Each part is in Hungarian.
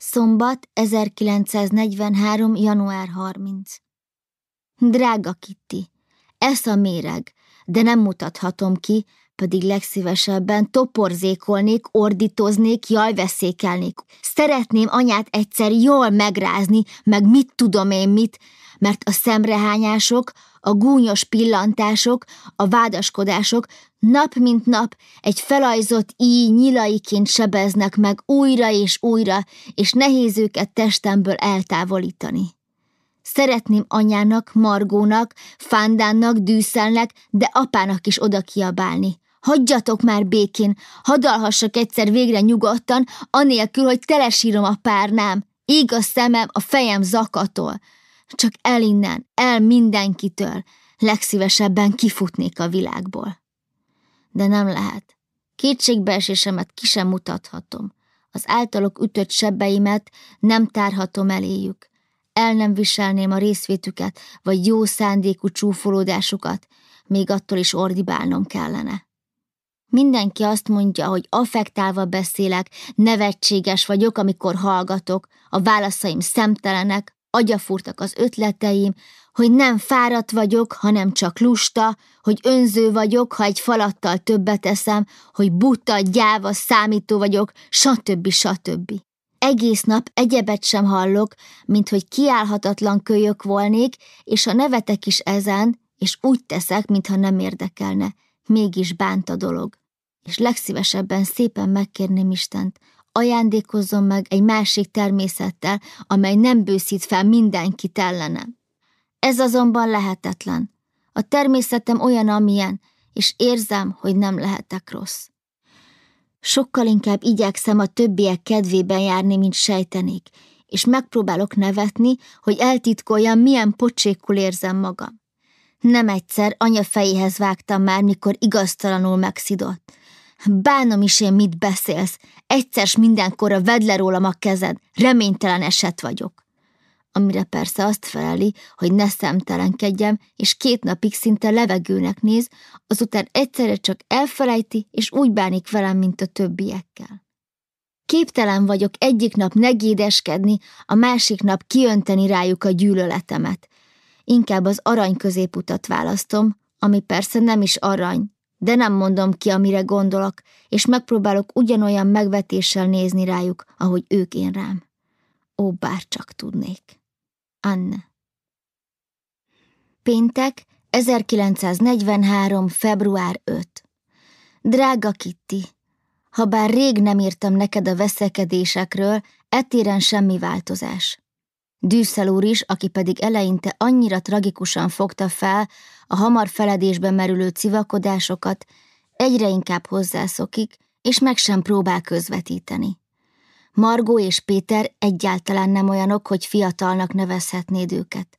Szombat 1943. január 30. Drága Kitty, ez a méreg, de nem mutathatom ki, pedig legszívesebben toporzékolnék, ordítoznék, jajveszékelnék. Szeretném anyát egyszer jól megrázni, meg mit tudom én mit, mert a szemrehányások, a gúnyos pillantások, a vádaskodások nap mint nap egy felajzott íj nyilaiként sebeznek meg újra és újra, és nehéz őket testemből eltávolítani. Szeretném anyának, Margónak, Fándánnak, Dűszelnek, de apának is oda kiabálni. Hagyjatok már békén, hadalhassak egyszer végre nyugodtan, anélkül, hogy telesírom a párnám. Ég a szemem, a fejem zakatol. Csak el innen, el mindenkitől. Legszívesebben kifutnék a világból. De nem lehet. Kétségbeesésemet ki sem mutathatom. Az általok ütött sebbeimet nem tárhatom eléjük. El nem viselném a részvétüket, vagy jó szándékú csúfolódásukat, még attól is ordibálnom kellene. Mindenki azt mondja, hogy affektálva beszélek, nevetséges vagyok, amikor hallgatok, a válaszaim szemtelenek, agyafúrtak az ötleteim, hogy nem fáradt vagyok, hanem csak lusta, hogy önző vagyok, ha egy falattal többet eszem, hogy buta, gyáva, számító vagyok, stb. stb. Egész nap egyebet sem hallok, mint hogy kiállhatatlan kölyök volnék, és ha nevetek is ezen, és úgy teszek, mintha nem érdekelne, mégis bánt a dolog. És legszívesebben szépen megkérném Istent, ajándékozzon meg egy másik természettel, amely nem bőszít fel mindenkit ellenem. Ez azonban lehetetlen. A természetem olyan, amilyen, és érzem, hogy nem lehetek rossz. Sokkal inkább igyekszem a többiek kedvében járni, mint sejtenék, és megpróbálok nevetni, hogy eltitkoljam, milyen pocsékul érzem magam. Nem egyszer anya fejéhez vágtam már, mikor igaztalanul megszidott. Bánom is én, mit beszélsz. Egyszer mindenkorra vedd le rólam a kezed. Reménytelen eset vagyok. Amire persze azt feleli, hogy ne szemtelenkedjem, és két napig szinte levegőnek néz, azután egyszerre csak elfelejti, és úgy bánik velem, mint a többiekkel. Képtelen vagyok egyik nap negédeskedni, a másik nap kiönteni rájuk a gyűlöletemet. Inkább az arany középutat választom, ami persze nem is arany, de nem mondom ki, amire gondolok, és megpróbálok ugyanolyan megvetéssel nézni rájuk, ahogy ők én rám. Ó, bár csak tudnék. Anne. Péntek, 1943. február 5. Drága Kitty, ha bár rég nem írtam neked a veszekedésekről, etéren semmi változás. Dűszel úr is, aki pedig eleinte annyira tragikusan fogta fel a hamar feledésbe merülő civakodásokat, egyre inkább hozzászokik, és meg sem próbál közvetíteni. Margó és Péter egyáltalán nem olyanok, hogy fiatalnak nevezhetnéd őket.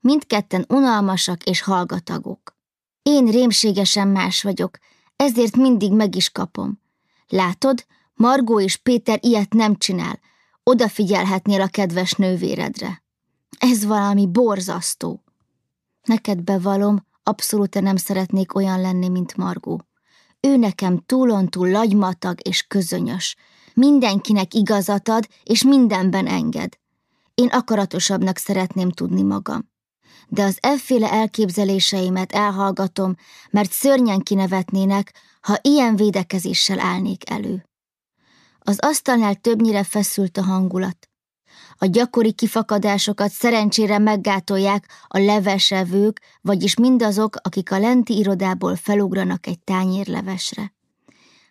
Mindketten unalmasak és hallgatagok. Én rémségesen más vagyok, ezért mindig meg is kapom. Látod, Margó és Péter ilyet nem csinál, odafigyelhetnél a kedves nővéredre. Ez valami borzasztó. Neked bevalom, abszolút nem szeretnék olyan lenni, mint Margó. Ő nekem túlontúl lagymatag és közönyös. Mindenkinek igazat ad, és mindenben enged. Én akaratosabbnak szeretném tudni magam. De az efféle elképzeléseimet elhallgatom, mert szörnyen kinevetnének, ha ilyen védekezéssel állnék elő. Az asztalnál többnyire feszült a hangulat. A gyakori kifakadásokat szerencsére meggátolják a levesevők, vagyis mindazok, akik a lenti irodából felugranak egy tányérlevesre.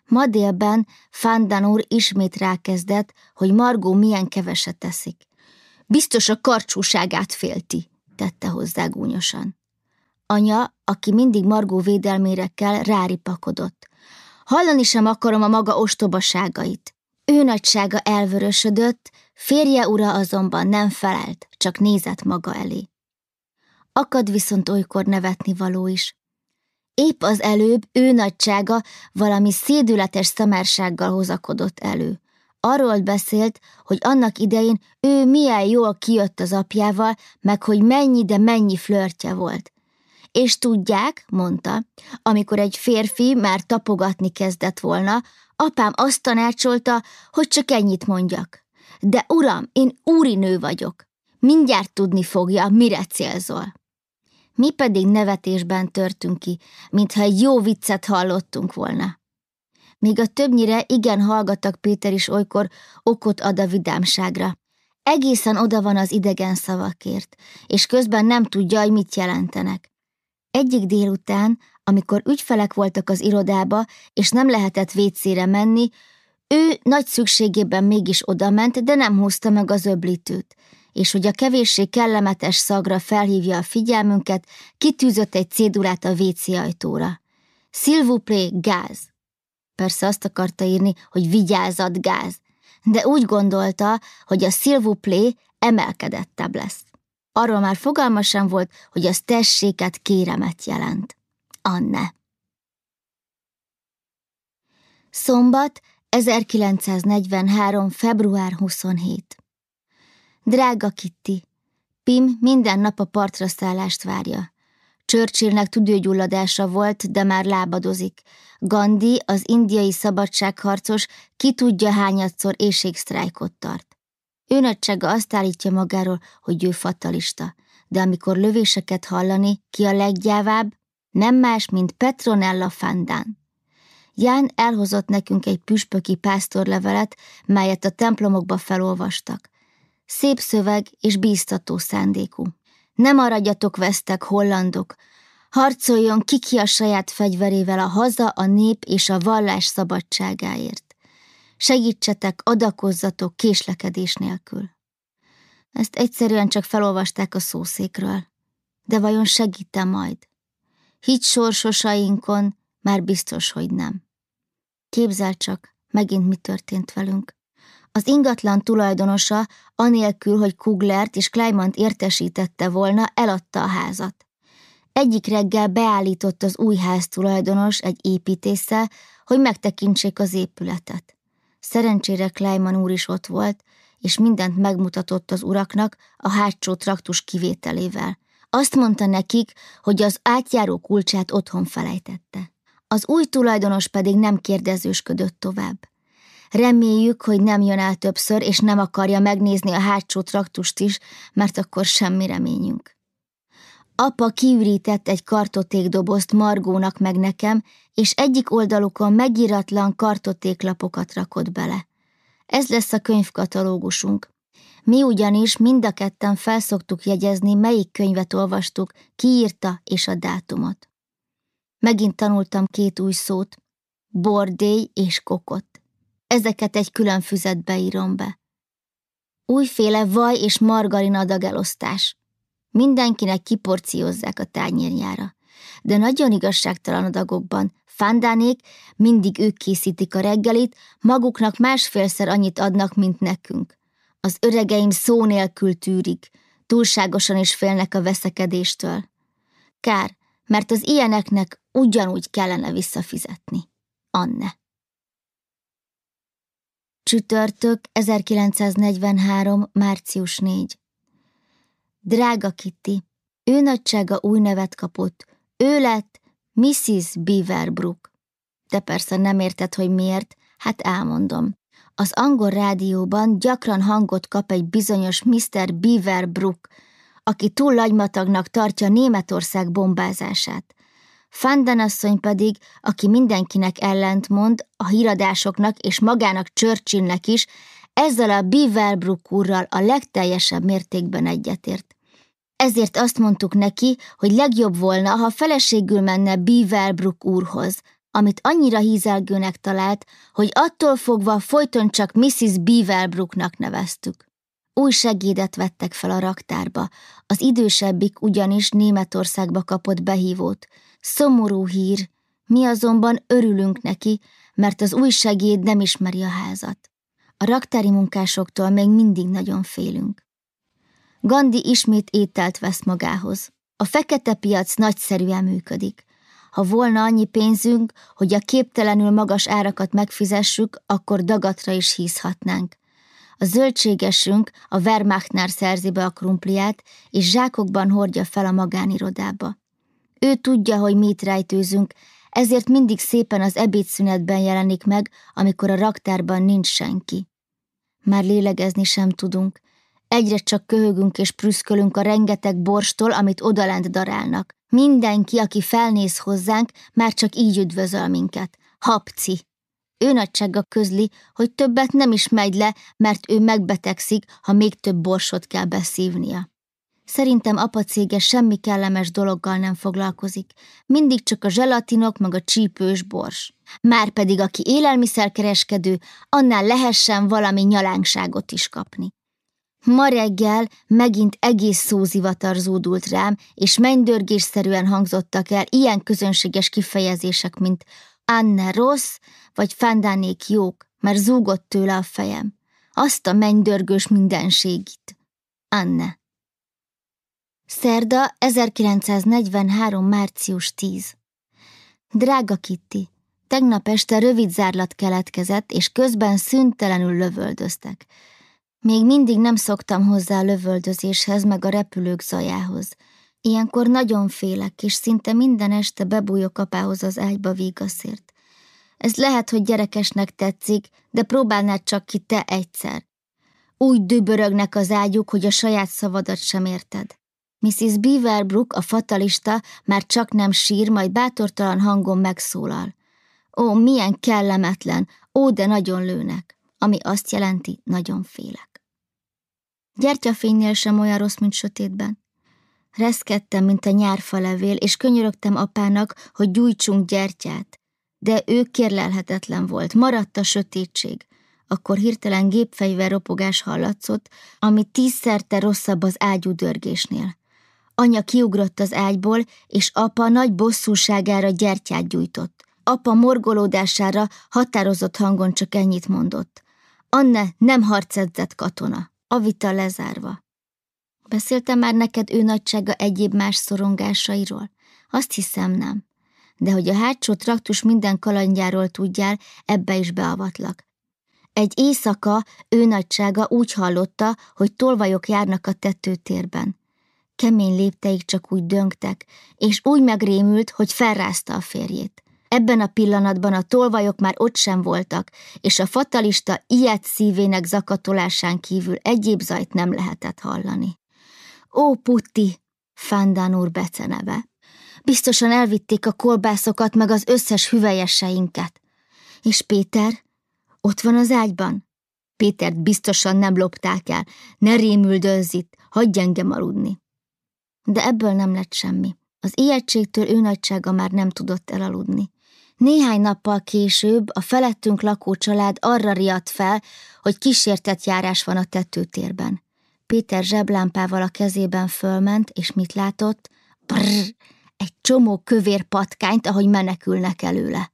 Ma délben Fándan úr ismét rákezdett, hogy Margó milyen keveset teszik. Biztos a karcsúságát félti, tette hozzá gúnyosan. Anya, aki mindig Margó védelmére kell, ráripakodott. Hallani sem akarom a maga ostobaságait. Ő nagysága elvörösödött, férje ura azonban nem felelt, csak nézett maga elé. Akad viszont olykor nevetni való is. Épp az előbb ő nagysága valami szédületes szamársággal hozakodott elő. Arról beszélt, hogy annak idején ő milyen jól kijött az apjával, meg hogy mennyi, de mennyi flörtje volt. És tudják, mondta, amikor egy férfi már tapogatni kezdett volna, apám azt tanácsolta, hogy csak ennyit mondjak. De uram, én úrinő vagyok. Mindjárt tudni fogja, mire célzol. Mi pedig nevetésben törtünk ki, mintha egy jó viccet hallottunk volna. Míg a többnyire igen hallgattak Péter is olykor okot ad a vidámságra. Egészen oda van az idegen szavakért, és közben nem tudja, hogy mit jelentenek. Egyik délután, amikor ügyfelek voltak az irodába, és nem lehetett vécére menni, ő nagy szükségében mégis odament, de nem húzta meg az öblítőt, és hogy a kevéssé kellemetes szagra felhívja a figyelmünket, kitűzött egy cédulát a WC ajtóra. Szilvupré gáz. Persze azt akarta írni, hogy vigyázat gáz, de úgy gondolta, hogy a szilvuplé emelkedettebb lesz. Arról már fogalma sem volt, hogy az tesséket kéremet jelent. Anne. Szombat, 1943. február 27. Drága Kitty, Pim minden nap a partra szállást várja. Churchillnek tüdőgyulladása volt, de már lábadozik. Gandhi, az indiai szabadságharcos, ki tudja hányadszor éjségsztrájkot tart. Őnöttsége azt állítja magáról, hogy ő fatalista, de amikor lövéseket hallani, ki a leggyávább? Nem más, mint Petronella Fandán. Ján elhozott nekünk egy püspöki pásztorlevelet, melyet a templomokba felolvastak. Szép szöveg és bíztató szándékú. Nem maradjatok vesztek, hollandok, harcoljon ki ki a saját fegyverével a haza, a nép és a vallás szabadságáért. Segítsetek, adakozzatok késlekedés nélkül. Ezt egyszerűen csak felolvasták a szószékről. De vajon segítem majd? Higy sorsosainkon, már biztos, hogy nem. Képzel csak, megint mi történt velünk. Az ingatlan tulajdonosa, anélkül, hogy Kuglert és Kleimant értesítette volna, eladta a házat. Egyik reggel beállított az új ház tulajdonos egy építéssel, hogy megtekintsék az épületet. Szerencsére Kleiman úr is ott volt, és mindent megmutatott az uraknak a hátsó traktus kivételével. Azt mondta nekik, hogy az átjáró kulcsát otthon felejtette. Az új tulajdonos pedig nem kérdezősködött tovább. Reméljük, hogy nem jön el többször, és nem akarja megnézni a hátsó traktust is, mert akkor semmi reményünk. Apa kiürített egy kartotékdobozt Margónak meg nekem, és egyik oldalukon megíratlan kartotéklapokat rakott bele. Ez lesz a könyvkatalógusunk. Mi ugyanis mind a ketten felszoktuk jegyezni, melyik könyvet olvastuk, ki írta és a dátumot. Megint tanultam két új szót, bordély és kokot. Ezeket egy külön füzetbe írom be. Újféle vaj és margarin adagelosztás. Mindenkinek kiporciózzák a tányérjára. De nagyon igazságtalan adagokban. Fándánék mindig ők készítik a reggelit, maguknak másfélszer annyit adnak, mint nekünk. Az öregeim szó nélkül tűrik, túlságosan is félnek a veszekedéstől. Kár, mert az ilyeneknek ugyanúgy kellene visszafizetni. Anne. Csütörtök 1943. március 4. Drága Kitty, ő nagysága új nevet kapott. Ő lett Mrs. Beaverbrook. De persze nem érted, hogy miért, hát elmondom. Az angol rádióban gyakran hangot kap egy bizonyos Mr. Beaverbrook, aki túl lagymatagnak tartja Németország bombázását. Fandan asszony pedig, aki mindenkinek ellentmond, a híradásoknak és magának Churchillnek is, ezzel a Beaverbrook úrral a legteljesebb mértékben egyetért. Ezért azt mondtuk neki, hogy legjobb volna, ha feleségül menne Beaverbrook úrhoz, amit annyira hízelgőnek talált, hogy attól fogva folyton csak Mrs. Beaverbrooknak neveztük. Új segédet vettek fel a raktárba, az idősebbik ugyanis Németországba kapott behívót. Szomorú hír, mi azonban örülünk neki, mert az új segéd nem ismeri a házat. A raktári munkásoktól még mindig nagyon félünk. Gandhi ismét ételt vesz magához. A fekete piac nagyszerűen működik. Ha volna annyi pénzünk, hogy a képtelenül magas árakat megfizessük, akkor dagatra is hízhatnánk. A zöldségesünk a Wehrmachtnál szerzi be a krumpliát, és zsákokban hordja fel a magánirodába. Ő tudja, hogy mit rejtőzünk, ezért mindig szépen az ebédszünetben jelenik meg, amikor a raktárban nincs senki. Már lélegezni sem tudunk. Egyre csak köhögünk és prüszkölünk a rengeteg borstól, amit odalent darálnak. Mindenki, aki felnéz hozzánk, már csak így üdvözöl minket. Hapci! Ő nagysága közli, hogy többet nem is megy le, mert ő megbetegszik, ha még több borsot kell beszívnia. Szerintem apa cége semmi kellemes dologgal nem foglalkozik. Mindig csak a zselatinok meg a csípős bors. Márpedig aki élelmiszerkereskedő, annál lehessen valami nyalánkságot is kapni. Ma reggel megint egész szózivatar zúdult rám, és mennydörgésszerűen hangzottak el ilyen közönséges kifejezések, mint Anne rossz, vagy Fándánék jók, mert zúgott tőle a fejem. Azt a mennydörgős mindenségit. Anne. Szerda 1943. március 10. Drága Kitty, tegnap este rövid zárlat keletkezett, és közben szüntelenül lövöldöztek. Még mindig nem szoktam hozzá a lövöldözéshez, meg a repülők zajához. Ilyenkor nagyon félek, és szinte minden este bebújok apához az ágyba vígaszért. Ez lehet, hogy gyerekesnek tetszik, de próbálnád csak ki te egyszer. Úgy dübörögnek az ágyuk, hogy a saját szavadat sem érted. Mrs. Beaverbrook, a fatalista, már csak nem sír, majd bátortalan hangon megszólal. Ó, milyen kellemetlen, ó, de nagyon lőnek, ami azt jelenti, nagyon félek. Gyertyafénynél sem olyan rossz, mint sötétben. Reszkedtem, mint a nyárfalevél, és könyörögtem apának, hogy gyújtsunk gyertyát. De ő kérlelhetetlen volt, maradt a sötétség. Akkor hirtelen gépfegyver ropogás hallatszott, ami tízszerte rosszabb az ágyú dörgésnél. Anya kiugrott az ágyból, és apa nagy bosszúságára gyertyát gyújtott. Apa morgolódására határozott hangon csak ennyit mondott. Anne nem harcedzett katona. A vita lezárva. Beszéltem már neked ő nagysága egyéb más szorongásairól? Azt hiszem nem. De hogy a hátsó traktus minden kalandjáról tudjál, ebbe is beavatlak. Egy éjszaka ő nagysága úgy hallotta, hogy tolvajok járnak a tetőtérben. Kemény lépteik csak úgy döngtek, és úgy megrémült, hogy felrázta a férjét. Ebben a pillanatban a tolvajok már ott sem voltak, és a fatalista ilyet szívének zakatolásán kívül egyéb zajt nem lehetett hallani. Ó, Putti, Fándán úr beceneve. Biztosan elvitték a kolbászokat meg az összes hüvelyeseinket. És Péter? Ott van az ágyban? Pétert biztosan nem lopták el. Ne rémüldözz itt, hagyj engem aludni. De ebből nem lett semmi. Az ijegységtől ő nagysága már nem tudott elaludni. Néhány nappal később a felettünk lakó család arra riadt fel, hogy kísértett járás van a tetőtérben. Péter zseblámpával a kezében fölment, és mit látott? Brrr, egy csomó kövér patkányt, ahogy menekülnek előle.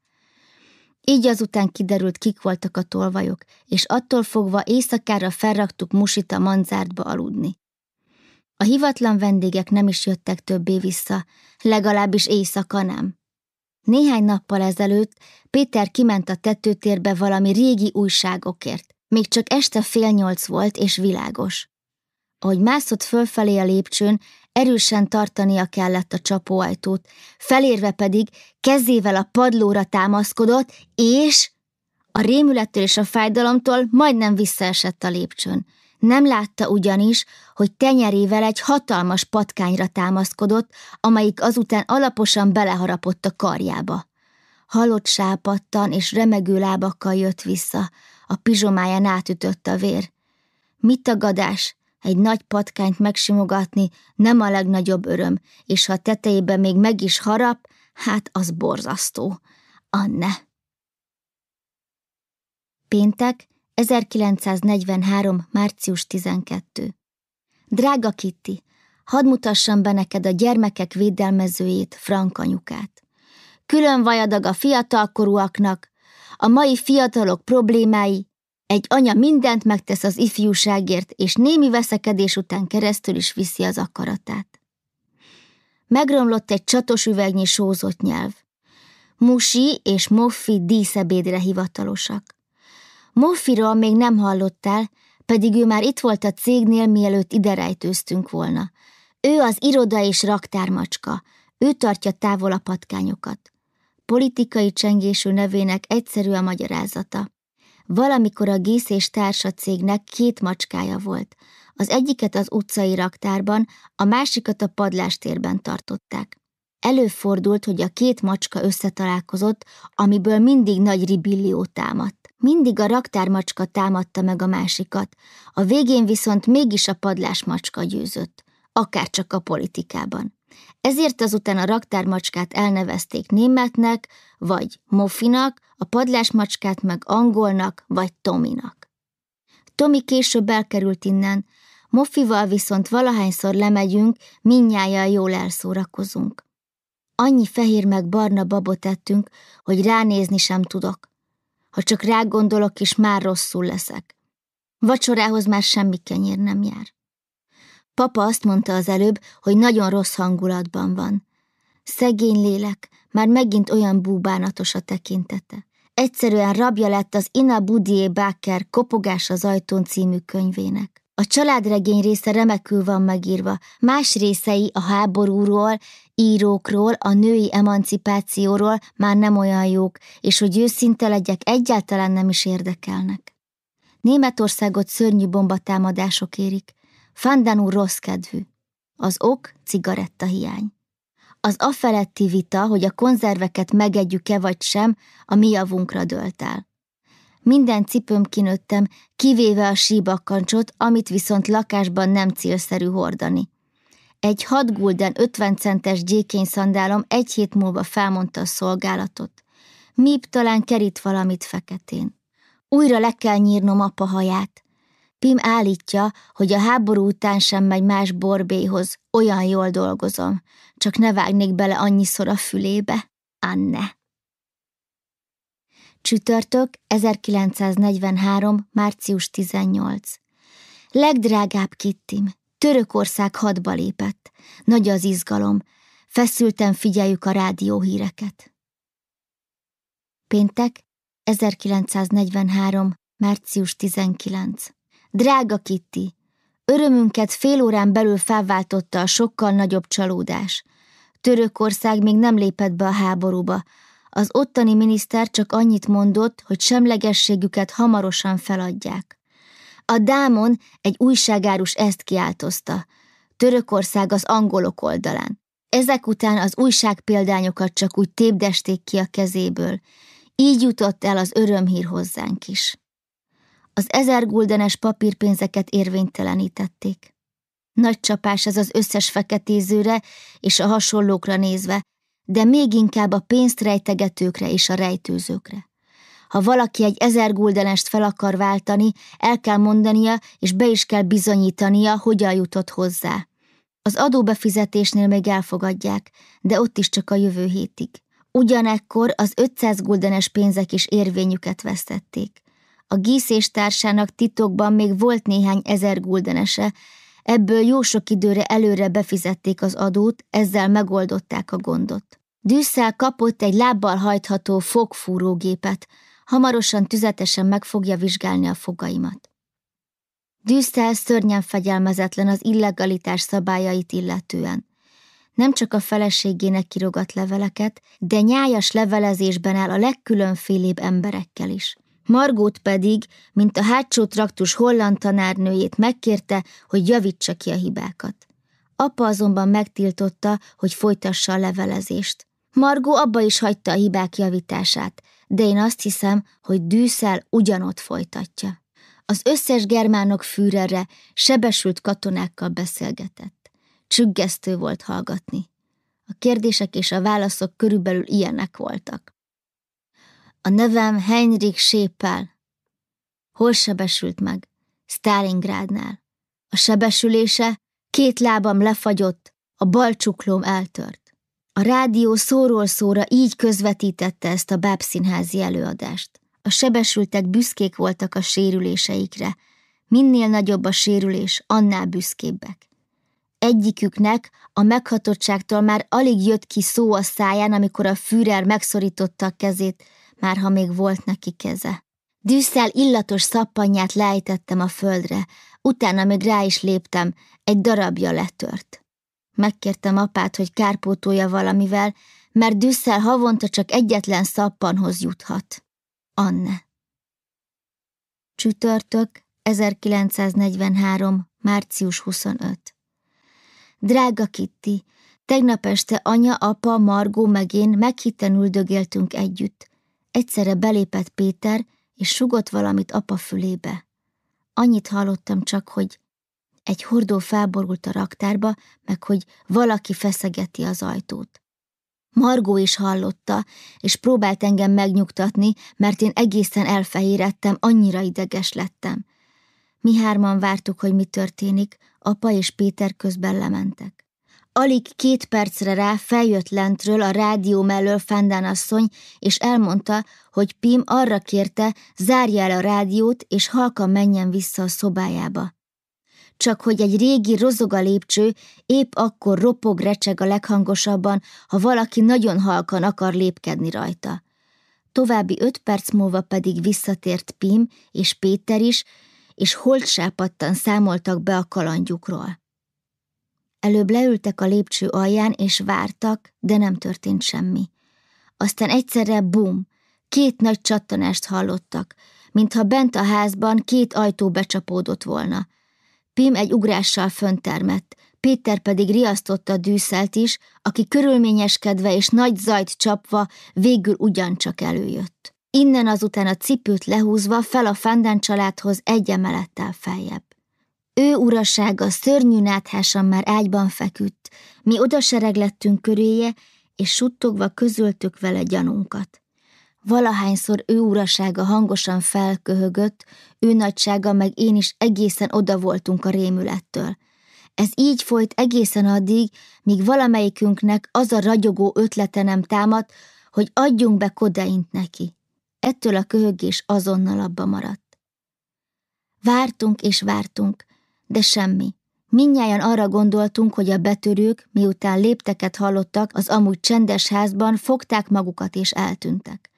Így azután kiderült, kik voltak a tolvajok, és attól fogva éjszakára felraktuk Musit a manzártba aludni. A hivatlan vendégek nem is jöttek többé vissza, legalábbis éjszaka nem. Néhány nappal ezelőtt Péter kiment a tetőtérbe valami régi újságokért. Még csak este fél nyolc volt és világos. Ahogy mászott fölfelé a lépcsőn, erősen tartania kellett a csapóajtót, felérve pedig kezével a padlóra támaszkodott, és a rémülettől és a fájdalomtól majdnem visszaesett a lépcsőn. Nem látta ugyanis, hogy tenyerével egy hatalmas patkányra támaszkodott, amelyik azután alaposan beleharapott a karjába. Halott sápattan és remegő lábakkal jött vissza, a pizsomáján átütött a vér. Mit tagadás? Egy nagy patkányt megsimogatni nem a legnagyobb öröm, és ha tetejében még meg is harap, hát az borzasztó. Anne. Péntek, 1943. március 12. Drága Kitty, hadd mutassam be neked a gyermekek védelmezőjét, Frank anyukát. Külön vajadag a fiatalkorúaknak, a mai fiatalok problémái, egy anya mindent megtesz az ifjúságért, és némi veszekedés után keresztül is viszi az akaratát. Megromlott egy csatos üvegnyi sózott nyelv. Musi és Moffi díszebédre hivatalosak. Moffiról még nem hallottál, pedig ő már itt volt a cégnél, mielőtt ide rejtőztünk volna. Ő az iroda és raktármacska, ő tartja távol a patkányokat. Politikai csengésű nevének egyszerű a magyarázata. Valamikor a Gész és társa cégnek két macskája volt. Az egyiket az utcai raktárban, a másikat a padlástérben tartották. Előfordult, hogy a két macska összetalálkozott, amiből mindig nagy ribillió támadt. Mindig a raktármacska támadta meg a másikat, a végén viszont mégis a padlásmacska győzött, akár csak a politikában. Ezért azután a raktármacskát elnevezték németnek, vagy Mofinak, a padlásmacskát meg angolnak, vagy Tominak. Tomi később elkerült innen, Moffival viszont valahányszor lemegyünk, minnyáján jól elszórakozunk. Annyi fehér meg barna babot ettünk, hogy ránézni sem tudok. Ha csak rá gondolok is, már rosszul leszek. Vacsorához már semmi kenyér nem jár. Papa azt mondta az előbb, hogy nagyon rossz hangulatban van. Szegény lélek, már megint olyan búbánatos a tekintete. Egyszerűen rabja lett az Ina Budié Baker Kopogás az ajtón című könyvének. A családregény része remekül van megírva, más részei a háborúról, írókról, a női emancipációról már nem olyan jók, és hogy őszinte legyek, egyáltalán nem is érdekelnek. Németországot szörnyű bombatámadások érik. Fandanú rossz kedvű. Az ok cigaretta hiány. Az afeletti vita, hogy a konzerveket megegyük-e vagy sem, a mi javunkra dölt el. Minden cipőm kinőttem, kivéve a síbakkancsot, amit viszont lakásban nem célszerű hordani. Egy 6 gulden 50 centes gyékény szandálom egy hét múlva felmondta a szolgálatot. Míp talán kerít valamit feketén. Újra le kell nyírnom apa haját. Pim állítja, hogy a háború után sem megy más borbéhoz, olyan jól dolgozom, csak ne vágnék bele annyiszor a fülébe. Anne. Csütörtök, 1943. március 18. Legdrágább Kittim, Törökország hadba lépett. Nagy az izgalom. Feszülten figyeljük a rádióhíreket. Péntek, 1943. március 19. Drága Kitti, örömünket fél órán belül felváltotta a sokkal nagyobb csalódás. Törökország még nem lépett be a háborúba, az ottani miniszter csak annyit mondott, hogy semlegességüket hamarosan feladják. A Dámon egy újságárus ezt kiáltozta. Törökország az angolok oldalán. Ezek után az újságpéldányokat csak úgy tépdesték ki a kezéből. Így jutott el az örömhír hozzánk is. Az ezer guldenes papírpénzeket érvénytelenítették. Nagy csapás ez az összes feketézőre és a hasonlókra nézve, de még inkább a pénzt rejtegetőkre és a rejtőzőkre. Ha valaki egy ezer guldenest fel akar váltani, el kell mondania, és be is kell bizonyítania, hogyan jutott hozzá. Az adóbefizetésnél még elfogadják, de ott is csak a jövő hétig. Ugyanekkor az 500 guldenes pénzek is érvényüket vesztették. A gíszés társának titokban még volt néhány ezer guldenese, Ebből jó sok időre előre befizették az adót, ezzel megoldották a gondot. Düsszel kapott egy lábbal hajtható fogfúrógépet, hamarosan tüzetesen meg fogja vizsgálni a fogaimat. Düsszel szörnyen fegyelmezetlen az illegalitás szabályait illetően. Nem csak a feleségének kirogat leveleket, de nyájas levelezésben áll a legkülönfélébb emberekkel is. Margót pedig, mint a hátsó traktus holland tanárnőjét megkérte, hogy javítsa ki a hibákat. Apa azonban megtiltotta, hogy folytassa a levelezést. Margó abba is hagyta a hibák javítását, de én azt hiszem, hogy dűszel ugyanott folytatja. Az összes germánok fűrere sebesült katonákkal beszélgetett. Csüggesztő volt hallgatni. A kérdések és a válaszok körülbelül ilyenek voltak. A nevem Heinrich Sépel. Hol sebesült meg? Stalingrádnál. A sebesülése két lábam lefagyott, a bal csuklóm eltört. A rádió szóról szóra így közvetítette ezt a bábszínházi előadást. A sebesültek büszkék voltak a sérüléseikre. Minél nagyobb a sérülés, annál büszkébbek. Egyiküknek a meghatottságtól már alig jött ki szó a száján, amikor a Führer megszorította a kezét, már ha még volt neki keze. Dűszel illatos szappanját lejtettem a földre, utána még rá is léptem, egy darabja letört. Megkértem apát, hogy kárpótolja valamivel, mert Düsszel havonta csak egyetlen szappanhoz juthat. Anne. Csütörtök, 1943. március 25. Drága Kitti, tegnap este anya, apa, Margó meg én meghitten üldögéltünk együtt. Egyszerre belépett Péter, és sugott valamit apa fülébe. Annyit hallottam csak, hogy egy hordó felborult a raktárba, meg hogy valaki feszegeti az ajtót. Margó is hallotta, és próbált engem megnyugtatni, mert én egészen elfehérettem, annyira ideges lettem. Mi hárman vártuk, hogy mi történik, apa és Péter közben lementek. Alig két percre rá feljött lentről a rádió mellől Fendán asszony, és elmondta, hogy Pim arra kérte, zárja el a rádiót, és halkan menjen vissza a szobájába. Csak hogy egy régi rozoga lépcső épp akkor ropog recseg a leghangosabban, ha valaki nagyon halkan akar lépkedni rajta. További öt perc múlva pedig visszatért Pim és Péter is, és holtsápattan számoltak be a kalandjukról. Előbb leültek a lépcső alján, és vártak, de nem történt semmi. Aztán egyszerre bum, két nagy csattanást hallottak, mintha bent a házban két ajtó becsapódott volna. Pim egy ugrással föntermett, Péter pedig riasztotta dűszelt is, aki körülményeskedve és nagy zajt csapva végül ugyancsak előjött. Innen azután a cipőt lehúzva fel a Fandán családhoz egy emelettel feljebb. Ő urasága szörnyű náthásan már ágyban feküdt, mi odasereglettünk köréje, és suttogva közöltük vele gyanunkat. Valahányszor ő urasága hangosan felköhögött, ő nagysága meg én is egészen oda voltunk a rémülettől. Ez így folyt egészen addig, míg valamelyikünknek az a ragyogó ötlete nem támadt, hogy adjunk be kodeint neki. Ettől a köhögés azonnal abba maradt. Vártunk és vártunk, de semmi. Minnyáján arra gondoltunk, hogy a betörők, miután lépteket hallottak az amúgy csendes házban, fogták magukat és eltűntek.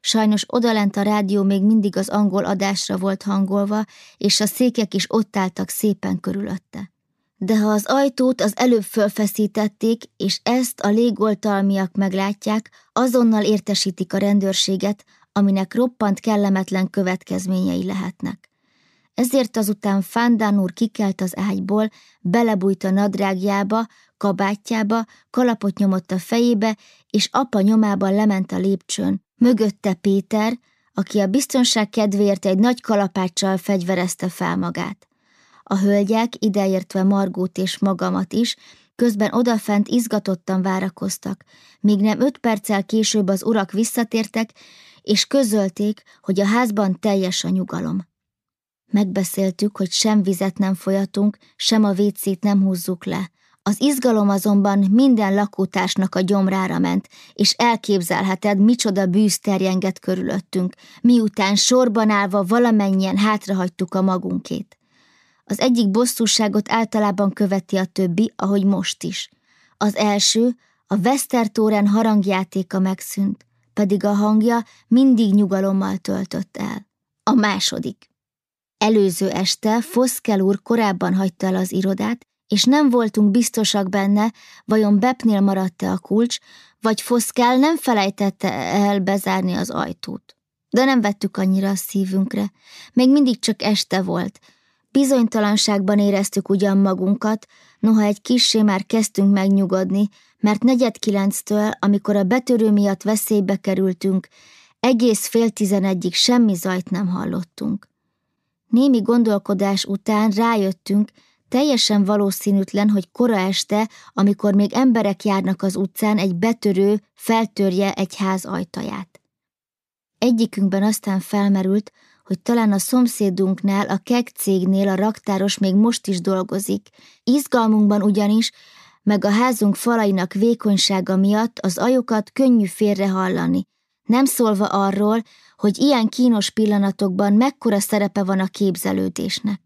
Sajnos odalent a rádió még mindig az angol adásra volt hangolva, és a székek is ott álltak szépen körülötte. De ha az ajtót az előbb fölfeszítették, és ezt a légoltalmiak meglátják, azonnal értesítik a rendőrséget, aminek roppant kellemetlen következményei lehetnek. Ezért azután Fándán úr kikelt az ágyból, belebújt a nadrágjába, kabátjába, kalapot nyomott a fejébe, és apa nyomában lement a lépcsőn. Mögötte Péter, aki a biztonság kedvéért egy nagy kalapáccsal fegyverezte fel magát. A hölgyek, ideértve Margót és magamat is, közben odafent izgatottan várakoztak, míg nem öt perccel később az urak visszatértek, és közölték, hogy a házban teljes a nyugalom. Megbeszéltük, hogy sem vizet nem folyatunk, sem a vécét nem húzzuk le. Az izgalom azonban minden lakótársnak a gyomrára ment, és elképzelheted, micsoda bűz terjengett körülöttünk, miután sorban állva valamennyien hátrahagytuk a magunkét. Az egyik bosszúságot általában követi a többi, ahogy most is. Az első, a Westertoren harangjátéka megszűnt, pedig a hangja mindig nyugalommal töltött el. A második. Előző este Foszkel úr korábban hagyta el az irodát, és nem voltunk biztosak benne, vajon Bepnél maradt-e a kulcs, vagy Foszkel nem felejtette el bezárni az ajtót. De nem vettük annyira a szívünkre. Még mindig csak este volt. Bizonytalanságban éreztük ugyan magunkat, noha egy kissé már kezdtünk megnyugodni, mert negyed kilenctől, amikor a betörő miatt veszélybe kerültünk, egész fél tizenegyig semmi zajt nem hallottunk. Némi gondolkodás után rájöttünk, teljesen valószínűtlen, hogy kora este, amikor még emberek járnak az utcán, egy betörő feltörje egy ház ajtaját. Egyikünkben aztán felmerült, hogy talán a szomszédunknál, a kek cégnél a raktáros még most is dolgozik. Izgalmunkban ugyanis, meg a házunk falainak vékonysága miatt az ajokat könnyű félre hallani, nem szólva arról, hogy ilyen kínos pillanatokban mekkora szerepe van a képzelődésnek.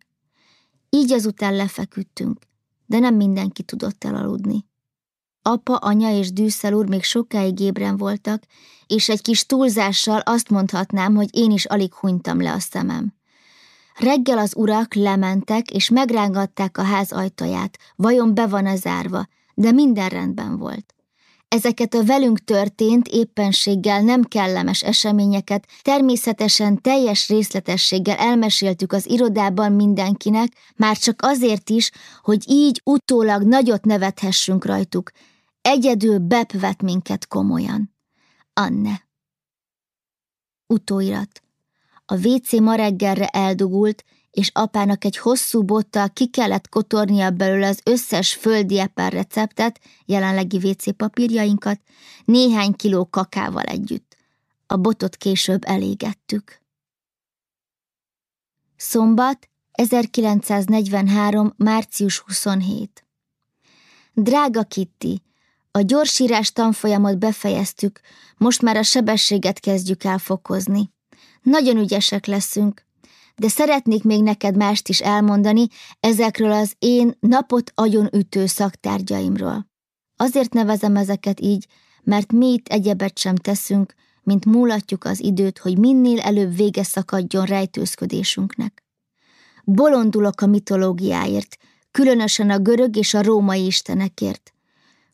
Így azután lefeküdtünk, de nem mindenki tudott elaludni. Apa, anya és Dűszel úr még sokáig ébren voltak, és egy kis túlzással azt mondhatnám, hogy én is alig hunytam le a szemem. Reggel az urak lementek, és megrángatták a ház ajtaját, vajon be van-e zárva, de minden rendben volt. Ezeket a velünk történt éppenséggel nem kellemes eseményeket természetesen teljes részletességgel elmeséltük az irodában mindenkinek, már csak azért is, hogy így utólag nagyot nevethessünk rajtuk. Egyedül Bep vett minket komolyan. Anne. Utóirat. A WC ma reggelre eldugult, és apának egy hosszú bottal ki kellett kotornia belőle az összes földi eper receptet, jelenlegi WC papírjainkat, néhány kiló kakával együtt. A botot később elégettük. Szombat, 1943. március 27. Drága Kitty, a gyorsírás tanfolyamot befejeztük, most már a sebességet kezdjük el fokozni. Nagyon ügyesek leszünk, de szeretnék még neked mást is elmondani ezekről az én napot agyon ütő szaktárgyaimról. Azért nevezem ezeket így, mert mi itt egyebet sem teszünk, mint múlatjuk az időt, hogy minél előbb vége szakadjon rejtőzködésünknek. Bolondulok a mitológiáért, különösen a görög és a római istenekért.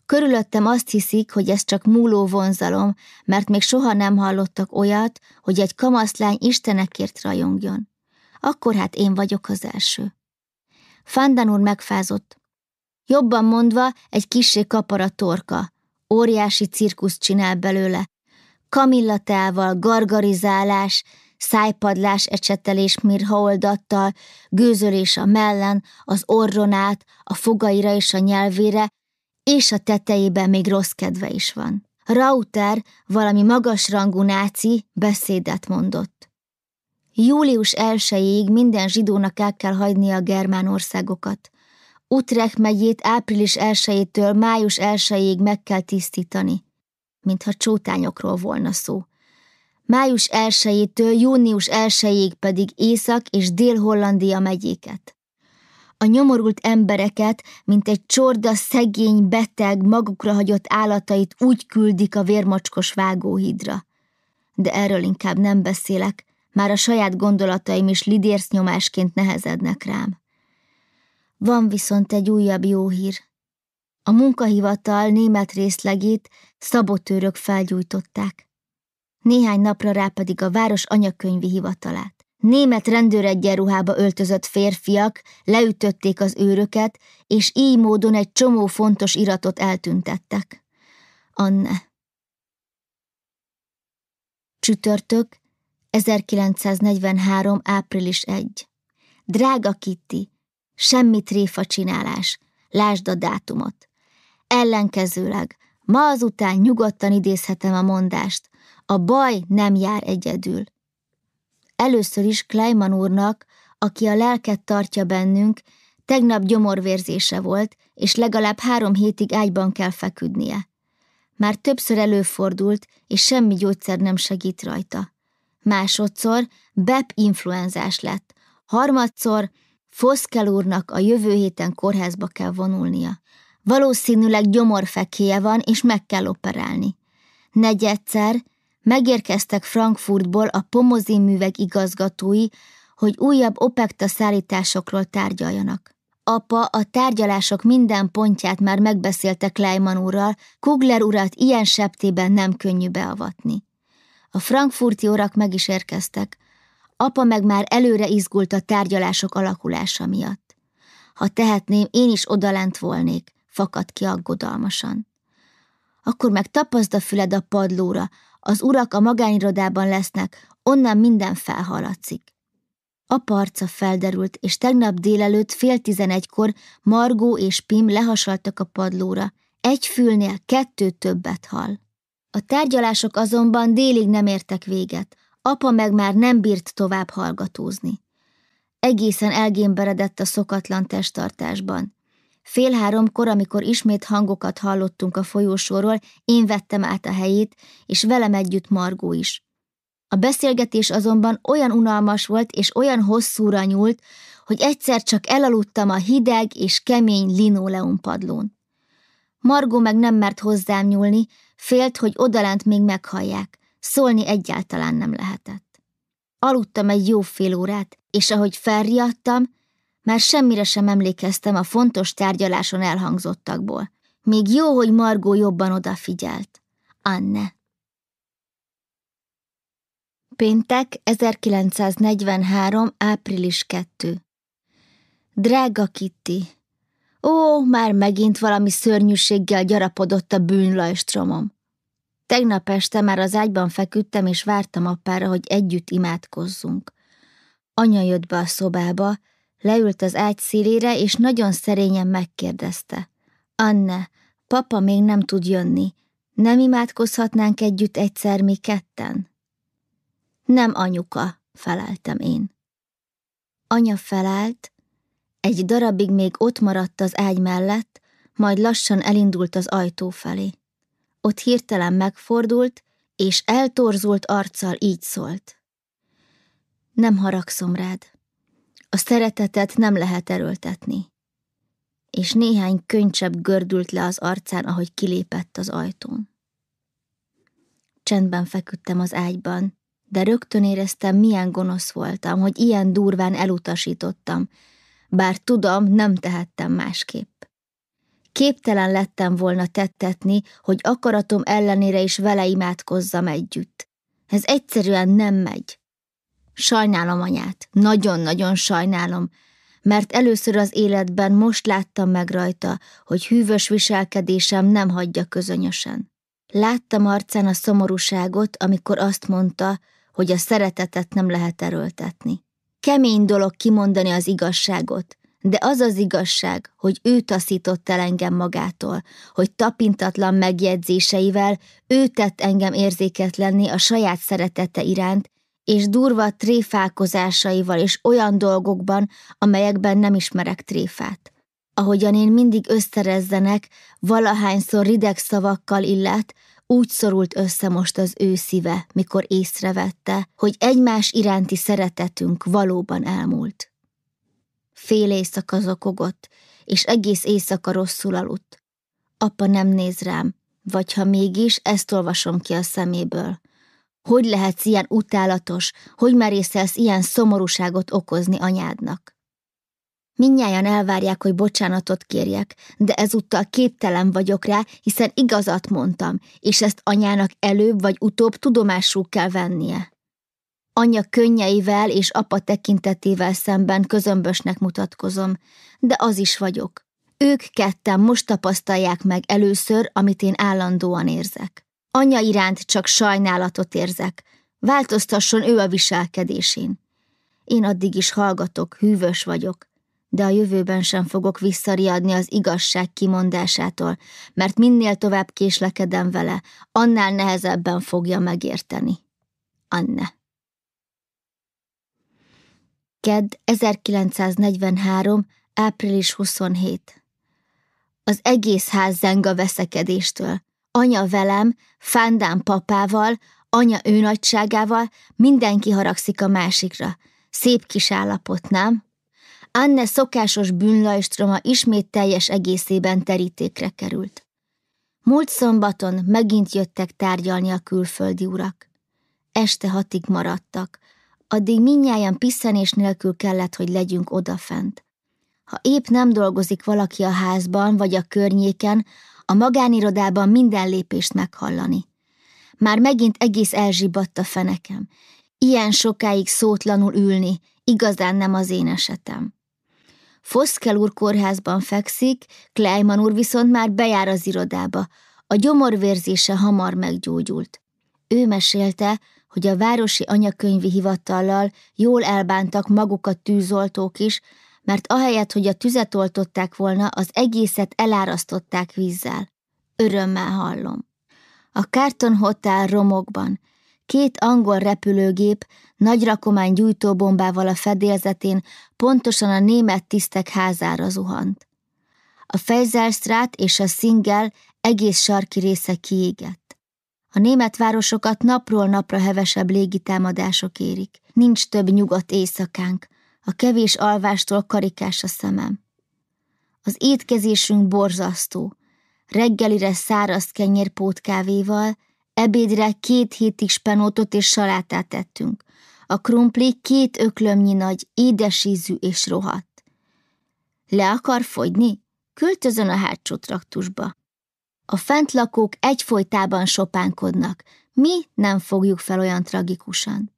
Körülöttem azt hiszik, hogy ez csak múló vonzalom, mert még soha nem hallottak olyat, hogy egy kamaszlány istenekért rajongjon akkor hát én vagyok az első. Fandan úr megfázott. Jobban mondva, egy kissé kapara torka. Óriási cirkuszt csinál belőle. Kamillatával, gargarizálás, szájpadlás ecsetelés mirhaoldattal, gőzölés a mellen, az orron át, a fogaira és a nyelvére, és a tetejében még rossz kedve is van. Rauter, valami magasrangú náci, beszédet mondott. Július 1 minden zsidónak el kell hagyni a germán országokat. Utrecht megyét április 1-től május 1 meg kell tisztítani, mintha csótányokról volna szó. Május 1-től június 1 pedig Észak- és Dél-Hollandia megyéket. A nyomorult embereket, mint egy csorda szegény, beteg, magukra hagyott állatait úgy küldik a vérmocskos vágóhidra. De erről inkább nem beszélek, már a saját gondolataim is lidérsz nyomásként nehezednek rám. Van viszont egy újabb jó hír. A munkahivatal német részlegét szabotőrök felgyújtották. Néhány napra rá pedig a város anyakönyvi hivatalát. Német rendőregyenruhába öltözött férfiak leütötték az őröket, és így módon egy csomó fontos iratot eltüntettek. Anne. Csütörtök, 1943. április 1. Drága Kitty, semmi tréfa csinálás, lásd a dátumot. Ellenkezőleg, ma azután nyugodtan idézhetem a mondást, a baj nem jár egyedül. Először is Kleiman úrnak, aki a lelket tartja bennünk, tegnap gyomorvérzése volt, és legalább három hétig ágyban kell feküdnie. Már többször előfordult, és semmi gyógyszer nem segít rajta. Másodszor BEP influenzás lett. Harmadszor Foszkel úrnak a jövő héten kórházba kell vonulnia. Valószínűleg gyomorfekéje van, és meg kell operálni. Negyedszer megérkeztek Frankfurtból a pomozin művek igazgatói, hogy újabb opekta szállításokról tárgyaljanak. Apa a tárgyalások minden pontját már megbeszélte Kleiman úrral, Kugler urat ilyen septében nem könnyű beavatni. A frankfurti orak meg is érkeztek. Apa meg már előre izgult a tárgyalások alakulása miatt. Ha tehetném, én is odalent volnék, fakadt ki aggodalmasan. Akkor meg tapaszd a füled a padlóra, az urak a magányirodában lesznek, onnan minden felhaladszik. Apa arca felderült, és tegnap délelőtt fél tizenegykor Margó és Pim lehasaltak a padlóra. Egy fülnél kettő többet hall. A tárgyalások azonban délig nem értek véget, apa meg már nem bírt tovább hallgatózni. Egészen elgémberedett a szokatlan testtartásban. Fél háromkor, amikor ismét hangokat hallottunk a folyósóról, én vettem át a helyét, és velem együtt Margó is. A beszélgetés azonban olyan unalmas volt, és olyan hosszúra nyúlt, hogy egyszer csak elaludtam a hideg és kemény linóleum padlón. Margó meg nem mert hozzám nyúlni, félt, hogy odalent még meghallják, szólni egyáltalán nem lehetett. Aludtam egy jó fél órát, és ahogy felriadtam, már semmire sem emlékeztem a fontos tárgyaláson elhangzottakból. Még jó, hogy Margó jobban odafigyelt. Anne. Péntek 1943. április 2. Drága Kitty! Ó, már megint valami szörnyűséggel gyarapodott a bűnlajstromom. Tegnap este már az ágyban feküdtem, és vártam apára, hogy együtt imádkozzunk. Anya jött be a szobába, leült az ágy szélére, és nagyon szerényen megkérdezte. Anne, papa még nem tud jönni. Nem imádkozhatnánk együtt egyszer mi ketten? Nem anyuka, feleltem én. Anya felállt, egy darabig még ott maradt az ágy mellett, majd lassan elindult az ajtó felé. Ott hirtelen megfordult, és eltorzult arccal így szólt. Nem haragszom rád. A szeretetet nem lehet erőltetni. És néhány könycsepp gördült le az arcán, ahogy kilépett az ajtón. Csendben feküdtem az ágyban, de rögtön éreztem, milyen gonosz voltam, hogy ilyen durván elutasítottam, bár tudom, nem tehettem másképp. Képtelen lettem volna tettetni, hogy akaratom ellenére is vele imádkozzam együtt. Ez egyszerűen nem megy. Sajnálom anyát, nagyon-nagyon sajnálom, mert először az életben most láttam meg rajta, hogy hűvös viselkedésem nem hagyja közönösen. Láttam arcán a szomorúságot, amikor azt mondta, hogy a szeretetet nem lehet erőltetni. Kemény dolog kimondani az igazságot, de az az igazság, hogy ő taszított el engem magától, hogy tapintatlan megjegyzéseivel ő tett engem érzéketlenni a saját szeretete iránt, és durva tréfálkozásaival és olyan dolgokban, amelyekben nem ismerek tréfát. Ahogyan én mindig összerezzenek, valahányszor rideg szavakkal illet, úgy szorult össze most az ő szíve, mikor észrevette, hogy egymás iránti szeretetünk valóban elmúlt. Fél éjszaka zokogott, és egész éjszaka rosszul aludt. Apa nem néz rám, vagy ha mégis, ezt olvasom ki a szeméből. Hogy lehetsz ilyen utálatos, hogy merészelsz ilyen szomorúságot okozni anyádnak? Mindnyájan elvárják, hogy bocsánatot kérjek, de ezúttal képtelen vagyok rá, hiszen igazat mondtam, és ezt anyának előbb vagy utóbb tudomásul kell vennie. Anya könnyeivel és apa tekintetével szemben közömbösnek mutatkozom, de az is vagyok. Ők ketten most tapasztalják meg először, amit én állandóan érzek. Anya iránt csak sajnálatot érzek, változtasson ő a viselkedésén. Én addig is hallgatok, hűvös vagyok, de a jövőben sem fogok visszariadni az igazság kimondásától, mert minél tovább késlekedem vele, annál nehezebben fogja megérteni. Anne. Kedd 1943. április 27. Az egész ház zeng a veszekedéstől. Anya velem, Fándán papával, anya őnagyságával, mindenki haragszik a másikra. Szép kis állapot, nem? Anne szokásos bűnlajstroma ismét teljes egészében terítékre került. Múlt szombaton megint jöttek tárgyalni a külföldi urak. Este hatig maradtak, addig minnyáján piszenés nélkül kellett, hogy legyünk odafent. Ha épp nem dolgozik valaki a házban vagy a környéken, a magánirodában minden lépést meghallani. Már megint egész elzsibadt a fenekem. Ilyen sokáig szótlanul ülni, igazán nem az én esetem. Foszkel úr kórházban fekszik, Kleiman úr viszont már bejár az irodába. A gyomorvérzése hamar meggyógyult. Ő mesélte, hogy a városi anyakönyvi hivatallal jól elbántak magukat tűzoltók is, mert ahelyett, hogy a tüzet oltották volna, az egészet elárasztották vízzel. Örömmel hallom. A Carton Hotel romokban két angol repülőgép nagy rakomány gyújtóbombával a fedélzetén pontosan a német tisztek házára zuhant. A Fejzelstrát és a Szingel egész sarki része kiégett. A német városokat napról napra hevesebb légitámadások érik. Nincs több nyugodt éjszakánk, a kevés alvástól karikás a szemem. Az étkezésünk borzasztó. Reggelire száraz kenyérpótkávéval, ebédre két hétig spenótot és salátát tettünk. A krumpli két öklömnyi nagy, édesízű és rohadt. Le akar fogyni? Költözön a hátsó traktusba. A fentlakók egyfolytában sopánkodnak, mi nem fogjuk fel olyan tragikusan.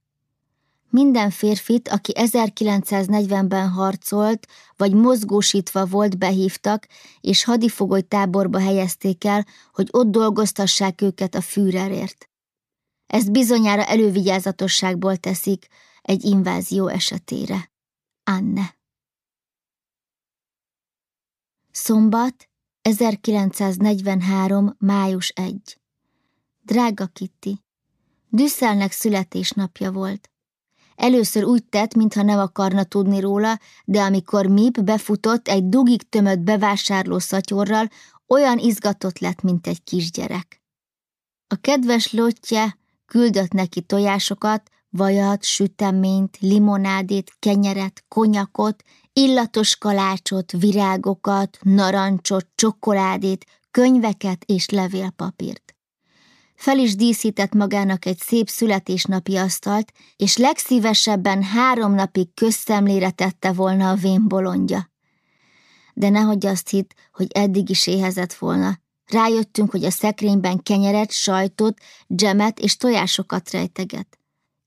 Minden férfit, aki 1940-ben harcolt, vagy mozgósítva volt, behívtak, és hadifogoly táborba helyezték el, hogy ott dolgoztassák őket a Führerért. Ezt bizonyára elővigyázatosságból teszik egy invázió esetére. Anne. Szombat, 1943. május 1. Drága Kitty, Düsszelnek születésnapja volt. Először úgy tett, mintha nem akarna tudni róla, de amikor Mip befutott egy dugig tömött bevásárló szatyorral, olyan izgatott lett, mint egy kisgyerek. A kedves lottje küldött neki tojásokat, vajat, süteményt, limonádét, kenyeret, konyakot, illatos kalácsot, virágokat, narancsot, csokoládét, könyveket és levélpapírt. Fel is díszített magának egy szép születésnapi asztalt, és legszívesebben három napig közszemlére tette volna a vén bolondja. De nehogy azt hitt, hogy eddig is éhezett volna. Rájöttünk, hogy a szekrényben kenyeret, sajtot, dzsemet és tojásokat rejteget.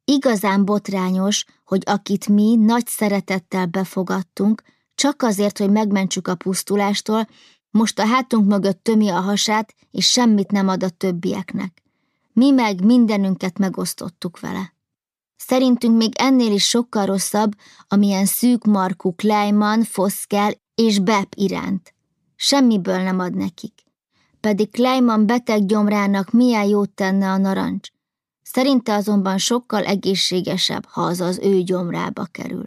Igazán botrányos, hogy akit mi nagy szeretettel befogadtunk, csak azért, hogy megmentsük a pusztulástól, most a hátunk mögött tömi a hasát, és semmit nem ad a többieknek. Mi meg mindenünket megosztottuk vele. Szerintünk még ennél is sokkal rosszabb, amilyen szűk markú Kleiman, Foszkel és Bep iránt. Semmiből nem ad nekik. Pedig Kleiman beteg gyomrának milyen jót tenne a narancs. Szerinte azonban sokkal egészségesebb, ha az az ő gyomrába kerül.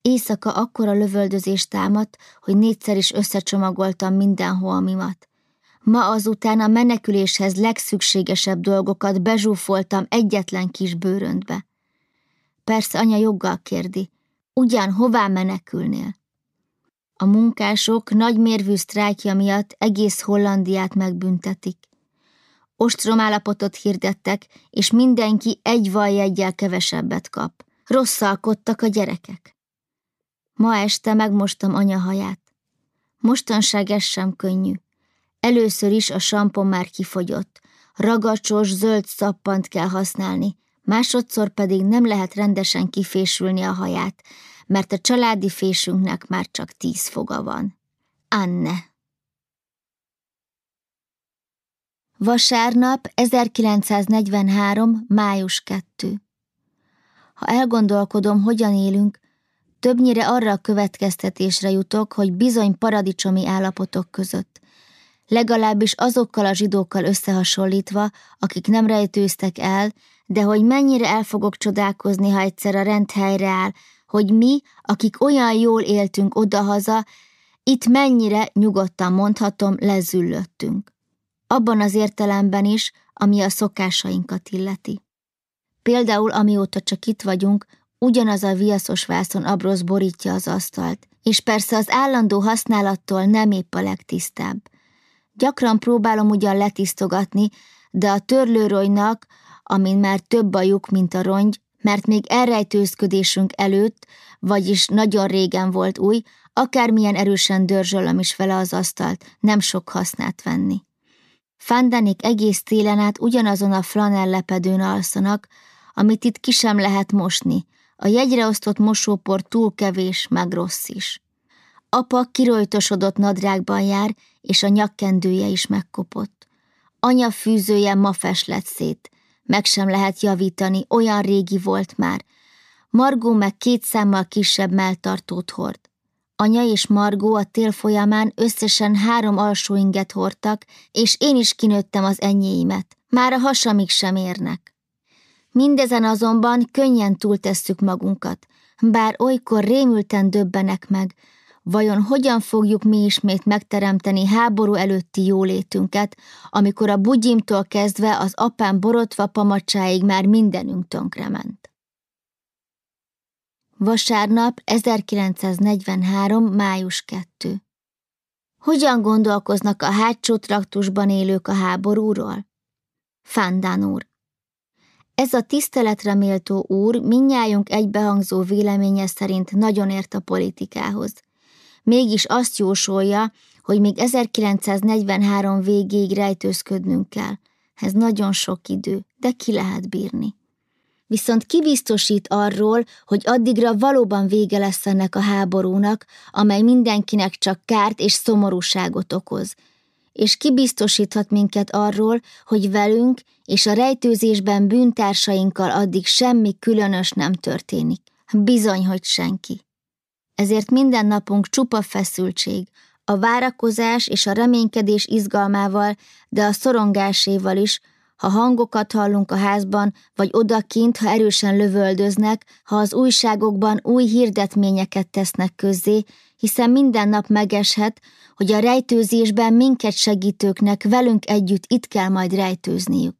Éjszaka akkora lövöldözés támadt, hogy négyszer is összecsomagoltam minden holmimat. Ma azután a meneküléshez legszükségesebb dolgokat bezsúfoltam egyetlen kis bőröntbe. Persze anya joggal kérdi, ugyan hová menekülnél? A munkások nagy mérvű sztrájkja miatt egész Hollandiát megbüntetik. Ostromállapotot hirdettek, és mindenki egy valjegyel kevesebbet kap. Rosszalkodtak a gyerekek. Ma este megmostam anya haját. Mostanság ez sem könnyű. Először is a sampon már kifogyott. Ragacsos, zöld szappant kell használni, másodszor pedig nem lehet rendesen kifésülni a haját, mert a családi fésünknek már csak tíz foga van. Anne Vasárnap 1943. május 2. Ha elgondolkodom, hogyan élünk, többnyire arra a következtetésre jutok, hogy bizony paradicsomi állapotok között. Legalábbis azokkal a zsidókkal összehasonlítva, akik nem rejtőztek el, de hogy mennyire el fogok csodálkozni, ha egyszer a rend helyreáll, hogy mi, akik olyan jól éltünk odahaza, itt mennyire, nyugodtan mondhatom, lezüllöttünk abban az értelemben is, ami a szokásainkat illeti. Például amióta csak itt vagyunk, ugyanaz a viaszos vászon abrosz borítja az asztalt, és persze az állandó használattól nem épp a legtisztább. Gyakran próbálom ugyan letisztogatni, de a törlőrojnak, amin már több a lyuk, mint a rongy, mert még elrejtőzködésünk előtt, vagyis nagyon régen volt új, akármilyen erősen dörzsölöm is vele az asztalt, nem sok hasznát venni. Fándanik egész télen át ugyanazon a flanellepedőn alszanak, amit itt ki sem lehet mosni. A jegyre osztott mosópor túl kevés, meg rossz is. Apa kirojtosodott nadrágban jár, és a nyakkendője is megkopott. Anya fűzője ma lett szét. Meg sem lehet javítani, olyan régi volt már. Margó meg két számmal kisebb melltartót hord. Anya és Margó a tél folyamán összesen három alsó inget hordtak, és én is kinőttem az enyéimet. Már a hasamig sem érnek. Mindezen azonban könnyen túltesszük magunkat, bár olykor rémülten döbbenek meg, vajon hogyan fogjuk mi ismét megteremteni háború előtti jólétünket, amikor a bugyimtól kezdve az apám borotva pamacsáig már mindenünk tönkrement. Vasárnap 1943. május 2. Hogyan gondolkoznak a hátsó traktusban élők a háborúról? Fándán úr. Ez a tiszteletre méltó úr minnyájunk egybehangzó véleménye szerint nagyon ért a politikához. Mégis azt jósolja, hogy még 1943 végéig rejtőzködnünk kell. Ez nagyon sok idő, de ki lehet bírni. Viszont kibiztosít arról, hogy addigra valóban vége lesz ennek a háborúnak, amely mindenkinek csak kárt és szomorúságot okoz, és kibiztosíthat minket arról, hogy velünk és a rejtőzésben bűntársainkkal addig semmi különös nem történik. Bizony, hogy senki. Ezért minden napunk csupa feszültség, a várakozás és a reménykedés izgalmával, de a szorongáséval is, ha hangokat hallunk a házban, vagy odakint, ha erősen lövöldöznek, ha az újságokban új hirdetményeket tesznek közzé, hiszen minden nap megeshet, hogy a rejtőzésben minket segítőknek velünk együtt itt kell majd rejtőzniük.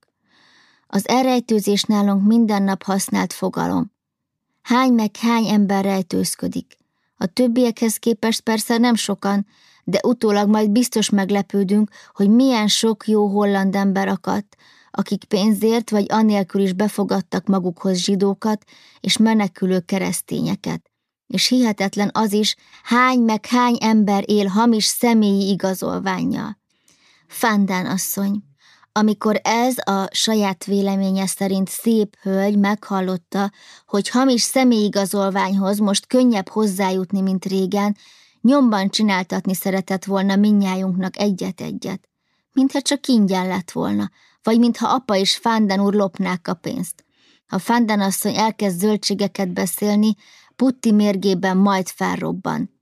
Az elrejtőzés nálunk minden nap használt fogalom. Hány meg hány ember rejtőzködik. A többiekhez képest persze nem sokan, de utólag majd biztos meglepődünk, hogy milyen sok jó holland ember akadt, akik pénzért vagy anélkül is befogadtak magukhoz zsidókat és menekülő keresztényeket. És hihetetlen az is, hány meg hány ember él hamis személyi igazolványjal. Fándán asszony, amikor ez a saját véleménye szerint szép hölgy meghallotta, hogy hamis személyigazolványhoz most könnyebb hozzájutni, mint régen, nyomban csináltatni szeretett volna minnyájunknak egyet-egyet. Mintha csak ingyen lett volna, vagy mintha apa és Fánden úr lopnák a pénzt. Ha Fánden asszony elkezd zöldségeket beszélni, Putti mérgében majd felrobban.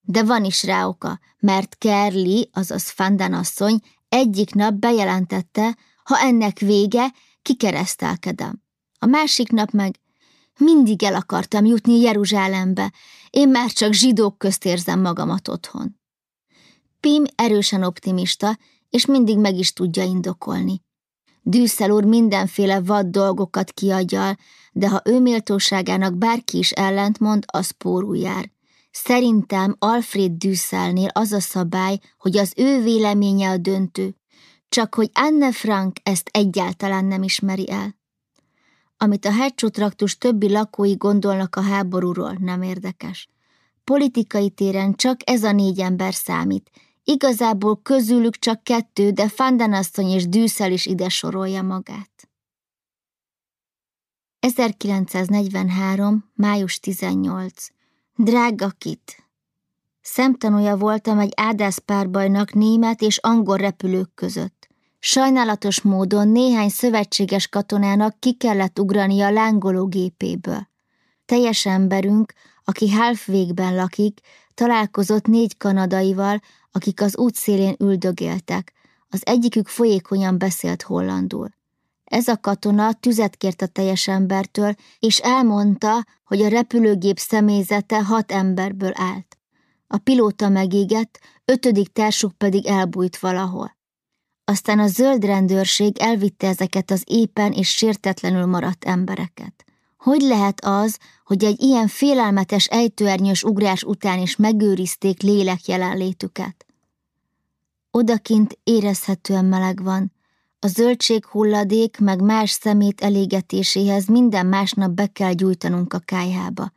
De van is rá oka, mert Kerli, azaz Fánden asszony, egyik nap bejelentette, ha ennek vége, kikeresztelkedem. A másik nap meg mindig el akartam jutni Jeruzsálembe, én már csak zsidók közt érzem magamat otthon. Pim erősen optimista, és mindig meg is tudja indokolni. Dűszel úr mindenféle vad dolgokat kiadjal, de ha ő méltóságának bárki is ellentmond, az pórul jár. Szerintem Alfred Dűszelnél az a szabály, hogy az ő véleménye a döntő, csak hogy Anne Frank ezt egyáltalán nem ismeri el. Amit a traktus többi lakói gondolnak a háborúról, nem érdekes. Politikai téren csak ez a négy ember számít, Igazából közülük csak kettő, de Fandenasszony és Dűszel is ide sorolja magát. 1943. május 18. Drága Kit! Szemtanúja voltam egy ádászpárbajnak német és angol repülők között. Sajnálatos módon néhány szövetséges katonának ki kellett ugrani a lángoló gépéből. Teljes emberünk, aki halfvégben lakik, találkozott négy kanadaival, akik az út szélén üldögéltek, az egyikük folyékonyan beszélt hollandul. Ez a katona tüzet kért a teljes embertől, és elmondta, hogy a repülőgép személyzete hat emberből állt. A pilóta megégett, ötödik társuk pedig elbújt valahol. Aztán a zöld rendőrség elvitte ezeket az éppen és sértetlenül maradt embereket. Hogy lehet az, hogy egy ilyen félelmetes ejtőernyős ugrás után is megőrizték lélek jelenlétüket? Odakint érezhetően meleg van. A zöldség hulladék meg más szemét elégetéséhez minden másnap be kell gyújtanunk a kájhába.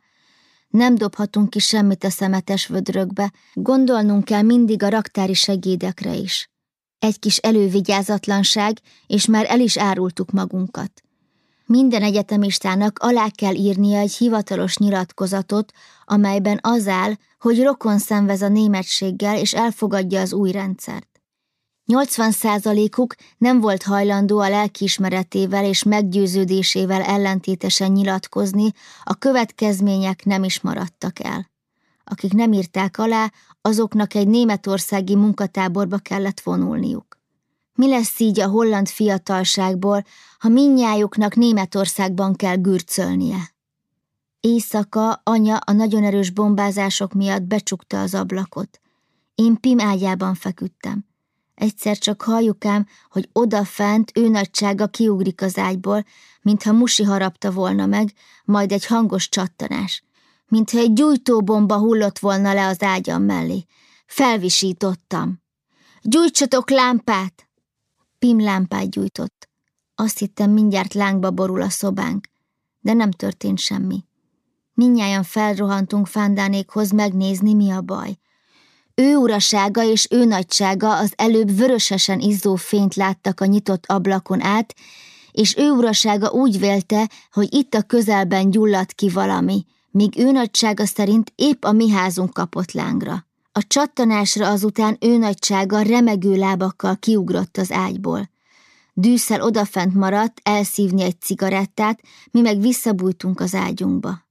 Nem dobhatunk ki semmit a szemetes vödrökbe, gondolnunk kell mindig a raktári segédekre is. Egy kis elővigyázatlanság, és már el is árultuk magunkat. Minden egyetemistának alá kell írnia egy hivatalos nyilatkozatot, amelyben az áll, hogy rokon szenvez a németséggel és elfogadja az új rendszert. 80 százalékuk nem volt hajlandó a lelkiismeretével és meggyőződésével ellentétesen nyilatkozni, a következmények nem is maradtak el. Akik nem írták alá, azoknak egy németországi munkatáborba kellett vonulniuk. Mi lesz így a holland fiatalságból, ha minnyájuknak Németországban kell gürcölnie? Éjszaka anya a nagyon erős bombázások miatt becsukta az ablakot. Én Pim ágyában feküdtem. Egyszer csak halljuk hogy odafent ő nagysága kiugrik az ágyból, mintha musi harapta volna meg, majd egy hangos csattanás. Mintha egy gyújtóbomba hullott volna le az ágyam mellé. Felvisítottam. Gyújtsatok lámpát! Pim lámpát gyújtott. Azt hittem, mindjárt lángba borul a szobánk, de nem történt semmi. Mindnyájan felrohantunk Fándánékhoz megnézni, mi a baj. Ő urasága és ő nagysága az előbb vörösesen izzó fényt láttak a nyitott ablakon át, és ő urasága úgy vélte, hogy itt a közelben gyulladt ki valami, míg ő nagysága szerint épp a mi házunk kapott lángra. A csattanásra azután ő nagysága remegő lábakkal kiugrott az ágyból. Dűszel odafent maradt elszívni egy cigarettát, mi meg visszabújtunk az ágyunkba.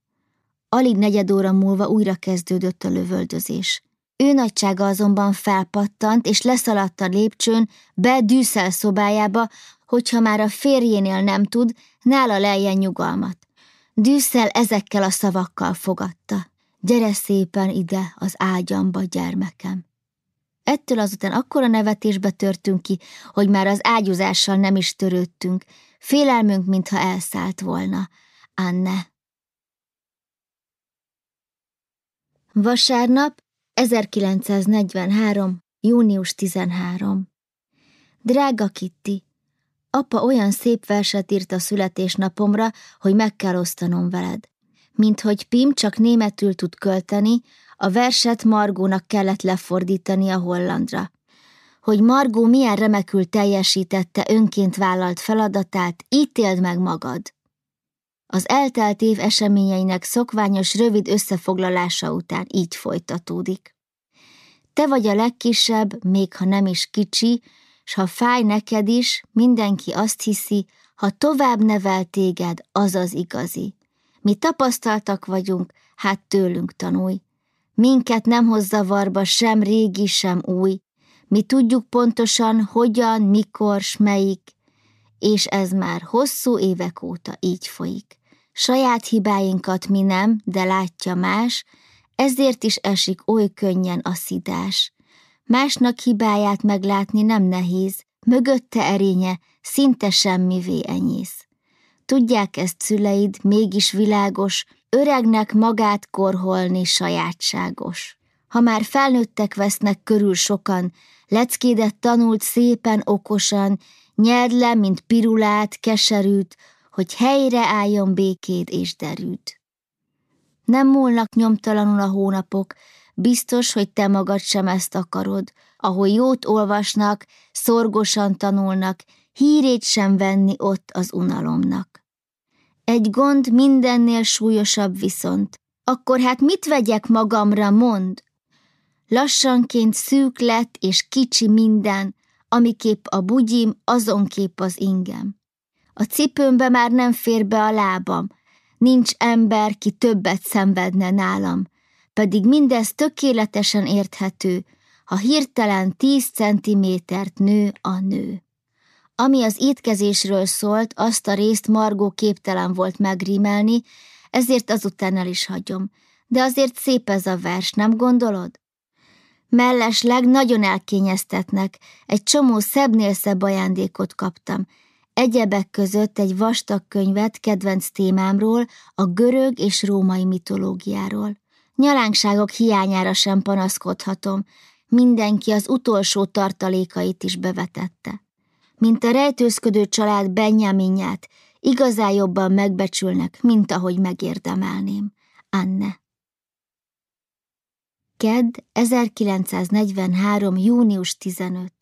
Alig negyed óra múlva újra kezdődött a lövöldözés. Ő nagysága azonban felpattant, és leszaladt a lépcsőn, be Dűszel szobájába, hogyha már a férjénél nem tud, nála lejjen nyugalmat. Dűszel ezekkel a szavakkal fogadta. Gyere szépen ide az ágyamba, gyermekem. Ettől azután akkora nevetésbe törtünk ki, hogy már az ágyuzással nem is törődtünk. Félelmünk, mintha elszállt volna. Anne. Vasárnap, 1943. június 13. Drága Kitty, apa olyan szép verset írt a születésnapomra, hogy meg kell osztanom veled. Mint hogy Pim csak németül tud költeni, a verset Margónak kellett lefordítani a hollandra. Hogy Margó milyen remekül teljesítette önként vállalt feladatát, ítéld meg magad. Az eltelt év eseményeinek szokványos rövid összefoglalása után így folytatódik. Te vagy a legkisebb, még ha nem is kicsi, s ha fáj neked is, mindenki azt hiszi, ha tovább nevel téged, az az igazi. Mi tapasztaltak vagyunk, hát tőlünk tanulj. Minket nem hoz zavarba sem régi, sem új. Mi tudjuk pontosan, hogyan, mikor, s melyik, és ez már hosszú évek óta így folyik. Saját hibáinkat mi nem, de látja más, ezért is esik oly könnyen a szidás. Másnak hibáját meglátni nem nehéz, mögötte erénye szinte semmivé enyész. Tudják ezt szüleid, mégis világos, öregnek magát korholni sajátságos. Ha már felnőttek vesznek körül sokan, leckédet tanult szépen, okosan, nyerd le, mint pirulát, keserűt, hogy helyre álljon békéd és derűt. Nem múlnak nyomtalanul a hónapok, biztos, hogy te magad sem ezt akarod, ahol jót olvasnak, szorgosan tanulnak, hírét sem venni ott az unalomnak. Egy gond mindennél súlyosabb viszont. Akkor hát mit vegyek magamra, mond? Lassanként szűk lett és kicsi minden, amiképp a bugyim, azonképp az ingem. A cipőmbe már nem fér be a lábam, nincs ember, ki többet szenvedne nálam, pedig mindez tökéletesen érthető, ha hirtelen tíz centimétert nő a nő. Ami az étkezésről szólt, azt a részt Margó képtelen volt megrímelni, ezért azután el is hagyom. De azért szép ez a vers, nem gondolod? Mellesleg nagyon elkényeztetnek, egy csomó szebbnél szebb ajándékot kaptam. Egyebek között egy vastag könyvet kedvenc témámról, a görög és római mitológiáról. Nyalánkságok hiányára sem panaszkodhatom, mindenki az utolsó tartalékait is bevetette mint a rejtőzködő család Benjaminját, igazán jobban megbecsülnek, mint ahogy megérdemelném. Anne. Kedd, 1943. június 15.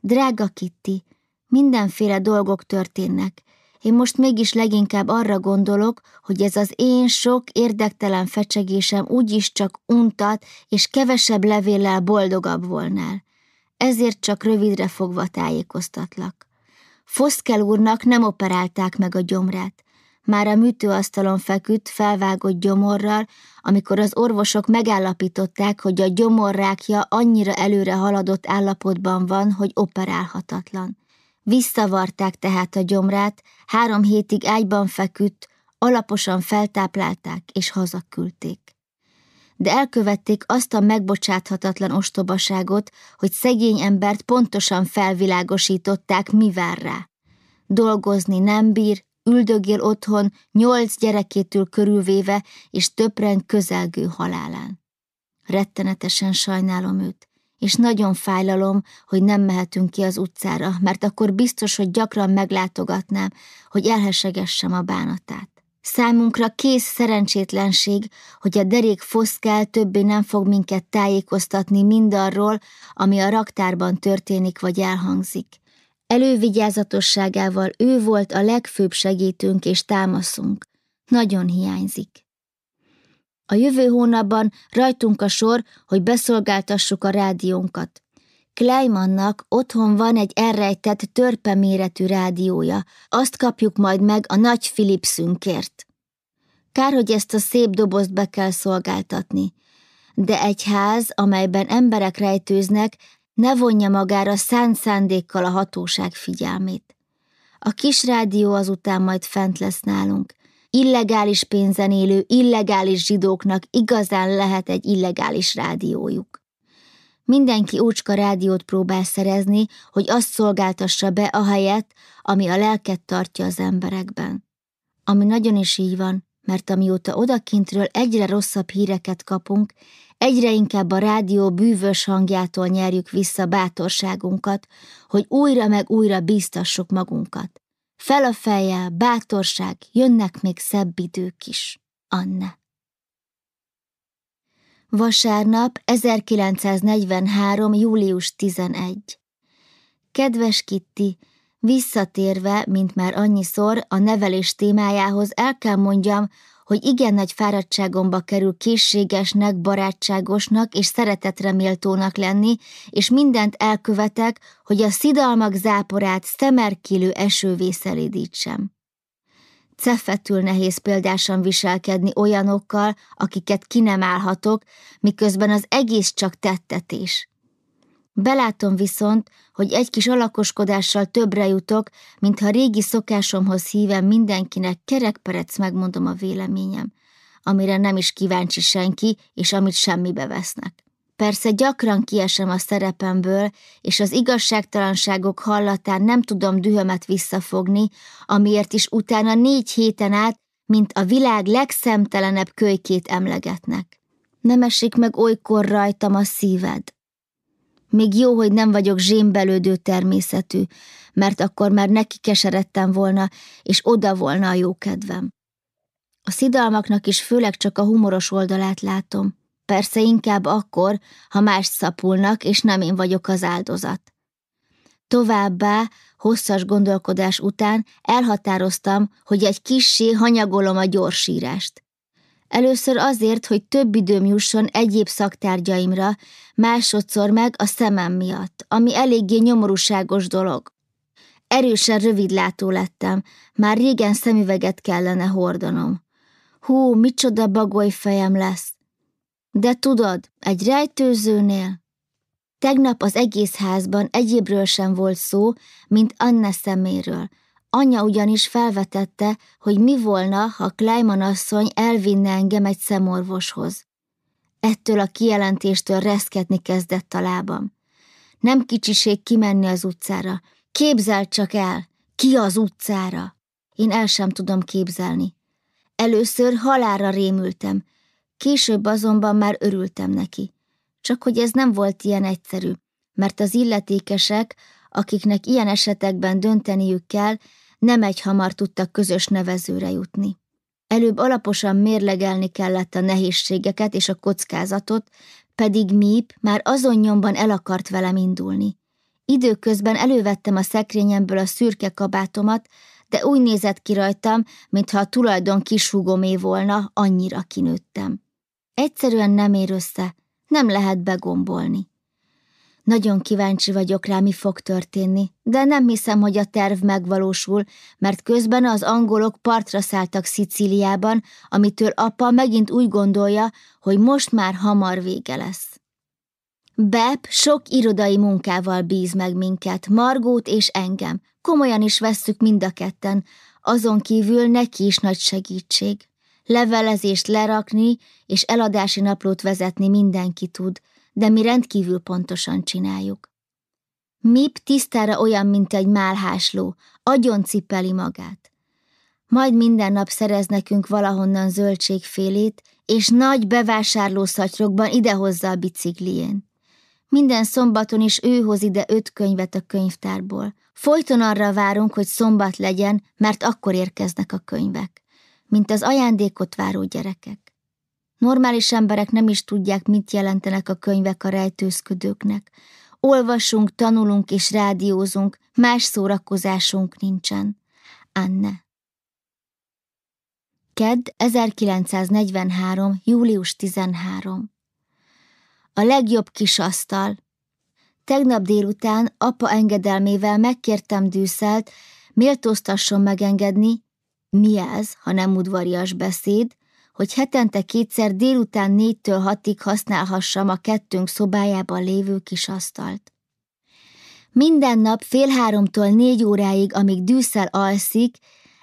Drága Kitty, mindenféle dolgok történnek. Én most mégis leginkább arra gondolok, hogy ez az én sok érdektelen fecsegésem úgyis csak untat és kevesebb levéllel boldogabb volnál ezért csak rövidre fogva tájékoztatlak. Foszkel úrnak nem operálták meg a gyomrát. Már a műtőasztalon feküdt, felvágott gyomorral, amikor az orvosok megállapították, hogy a gyomorrákja annyira előre haladott állapotban van, hogy operálhatatlan. Visszavarták tehát a gyomrát, három hétig ágyban feküdt, alaposan feltáplálták és hazaküldték de elkövették azt a megbocsáthatatlan ostobaságot, hogy szegény embert pontosan felvilágosították, mi vár rá. Dolgozni nem bír, üldögél otthon, nyolc gyerekétől körülvéve, és töbren közelgő halálán. Rettenetesen sajnálom őt, és nagyon fájlalom, hogy nem mehetünk ki az utcára, mert akkor biztos, hogy gyakran meglátogatnám, hogy elhesegessem a bánatát. Számunkra kész szerencsétlenség, hogy a derék foszkál többé nem fog minket tájékoztatni mindarról, ami a raktárban történik vagy elhangzik. Elővigyázatosságával ő volt a legfőbb segítőnk és támaszunk. Nagyon hiányzik. A jövő hónapban rajtunk a sor, hogy beszolgáltassuk a rádiónkat. Kleimannak otthon van egy elrejtett törpe méretű rádiója, azt kapjuk majd meg a nagy Philipsünkért. Kár, hogy ezt a szép dobozt be kell szolgáltatni, de egy ház, amelyben emberek rejtőznek, ne vonja magára szánt szándékkal a hatóság figyelmét. A kis rádió azután majd fent lesz nálunk. Illegális pénzen élő, illegális zsidóknak igazán lehet egy illegális rádiójuk. Mindenki úcska rádiót próbál szerezni, hogy azt szolgáltassa be a helyet, ami a lelket tartja az emberekben. Ami nagyon is így van, mert amióta odakintről egyre rosszabb híreket kapunk, egyre inkább a rádió bűvös hangjától nyerjük vissza bátorságunkat, hogy újra meg újra bíztassuk magunkat. Fel a fejjel, bátorság, jönnek még szebb idők is. Anne. Vasárnap 1943. július 11. Kedves Kitti, visszatérve, mint már annyiszor, a nevelés témájához el kell mondjam, hogy igen nagy fáradtságomba kerül készségesnek, barátságosnak és szeretetre méltónak lenni, és mindent elkövetek, hogy a szidalmak záporát szemerkilő esővé szelídítsem. Cefetül nehéz példásan viselkedni olyanokkal, akiket ki nem állhatok, miközben az egész csak tettetés. Belátom viszont, hogy egy kis alakoskodással többre jutok, mintha régi szokásomhoz hívem mindenkinek kerekperec megmondom a véleményem, amire nem is kíváncsi senki, és amit semmibe vesznek. Persze gyakran kiesem a szerepemből, és az igazságtalanságok hallatán nem tudom dühömet visszafogni, amiért is utána négy héten át, mint a világ legszemtelenebb kölykét emlegetnek. Nem esik meg olykor rajtam a szíved. Még jó, hogy nem vagyok zsémbelődő természetű, mert akkor már neki keseredtem volna, és oda volna a jó kedvem. A szidalmaknak is főleg csak a humoros oldalát látom. Persze inkább akkor, ha más szapulnak, és nem én vagyok az áldozat. Továbbá, hosszas gondolkodás után elhatároztam, hogy egy kissé hanyagolom a gyorsírást. Először azért, hogy több időm jusson egyéb szaktárgyaimra, másodszor meg a szemem miatt, ami eléggé nyomorúságos dolog. Erősen rövidlátó lettem, már régen szemüveget kellene hordanom. Hú, micsoda bagoly fejem lesz. De tudod, egy rejtőzőnél? Tegnap az egész házban egyébről sem volt szó, mint Anne szeméről. Anya ugyanis felvetette, hogy mi volna, ha Kleiman asszony elvinne engem egy szemorvoshoz. Ettől a kijelentéstől reszketni kezdett a lábam. Nem kicsiség kimenni az utcára. Képzel csak el, ki az utcára? Én el sem tudom képzelni. Először halára rémültem, Később azonban már örültem neki. Csak hogy ez nem volt ilyen egyszerű, mert az illetékesek, akiknek ilyen esetekben dönteniük kell, nem egy hamar tudtak közös nevezőre jutni. Előbb alaposan mérlegelni kellett a nehézségeket és a kockázatot, pedig Míp már azon nyomban el akart velem indulni. Időközben elővettem a szekrényemből a szürke kabátomat, de úgy nézett ki rajtam, mintha a tulajdon kisúgomé volna, annyira kinőttem. Egyszerűen nem ér össze, nem lehet begombolni. Nagyon kíváncsi vagyok rá, mi fog történni, de nem hiszem, hogy a terv megvalósul, mert közben az angolok partra szálltak Szicíliában, amitől apa megint úgy gondolja, hogy most már hamar vége lesz. Beb sok irodai munkával bíz meg minket, Margót és engem. Komolyan is vesszük mind a ketten, azon kívül neki is nagy segítség. Levelezést lerakni és eladási naplót vezetni mindenki tud, de mi rendkívül pontosan csináljuk. Mip tisztára olyan, mint egy málhásló, agyon cipeli magát. Majd minden nap szerez nekünk valahonnan zöldségfélét, és nagy bevásárló szatyrokban idehozza a biciklién. Minden szombaton is ő hoz ide öt könyvet a könyvtárból. Folyton arra várunk, hogy szombat legyen, mert akkor érkeznek a könyvek. mint az ajándékot váró gyerekek. Normális emberek nem is tudják, mit jelentenek a könyvek a rejtőzködőknek. Olvasunk, tanulunk és rádiózunk, más szórakozásunk nincsen. Anne. Kedd 1943. július 13. A legjobb kis asztal. Tegnap délután apa engedelmével megkértem Dűszelt, méltóztasson megengedni, mi ez, ha nem udvarias beszéd, hogy hetente kétszer délután négytől hatig használhassam a kettőnk szobájában lévő kis asztalt. Minden nap fél háromtól négy óráig, amíg dűszel alszik,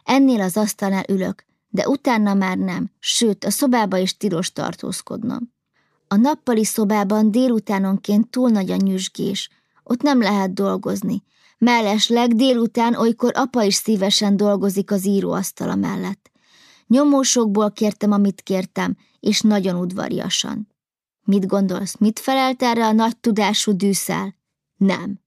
ennél az asztalnál ülök, de utána már nem, sőt, a szobába is tilos tartózkodnom. A nappali szobában délutánonként túl nagy a nyüzsgés, ott nem lehet dolgozni. Mellesleg délután olykor apa is szívesen dolgozik az íróasztala mellett. Nyomósokból kértem, amit kértem, és nagyon udvariasan. Mit gondolsz, mit felelt erre a nagy tudású dűszel? Nem.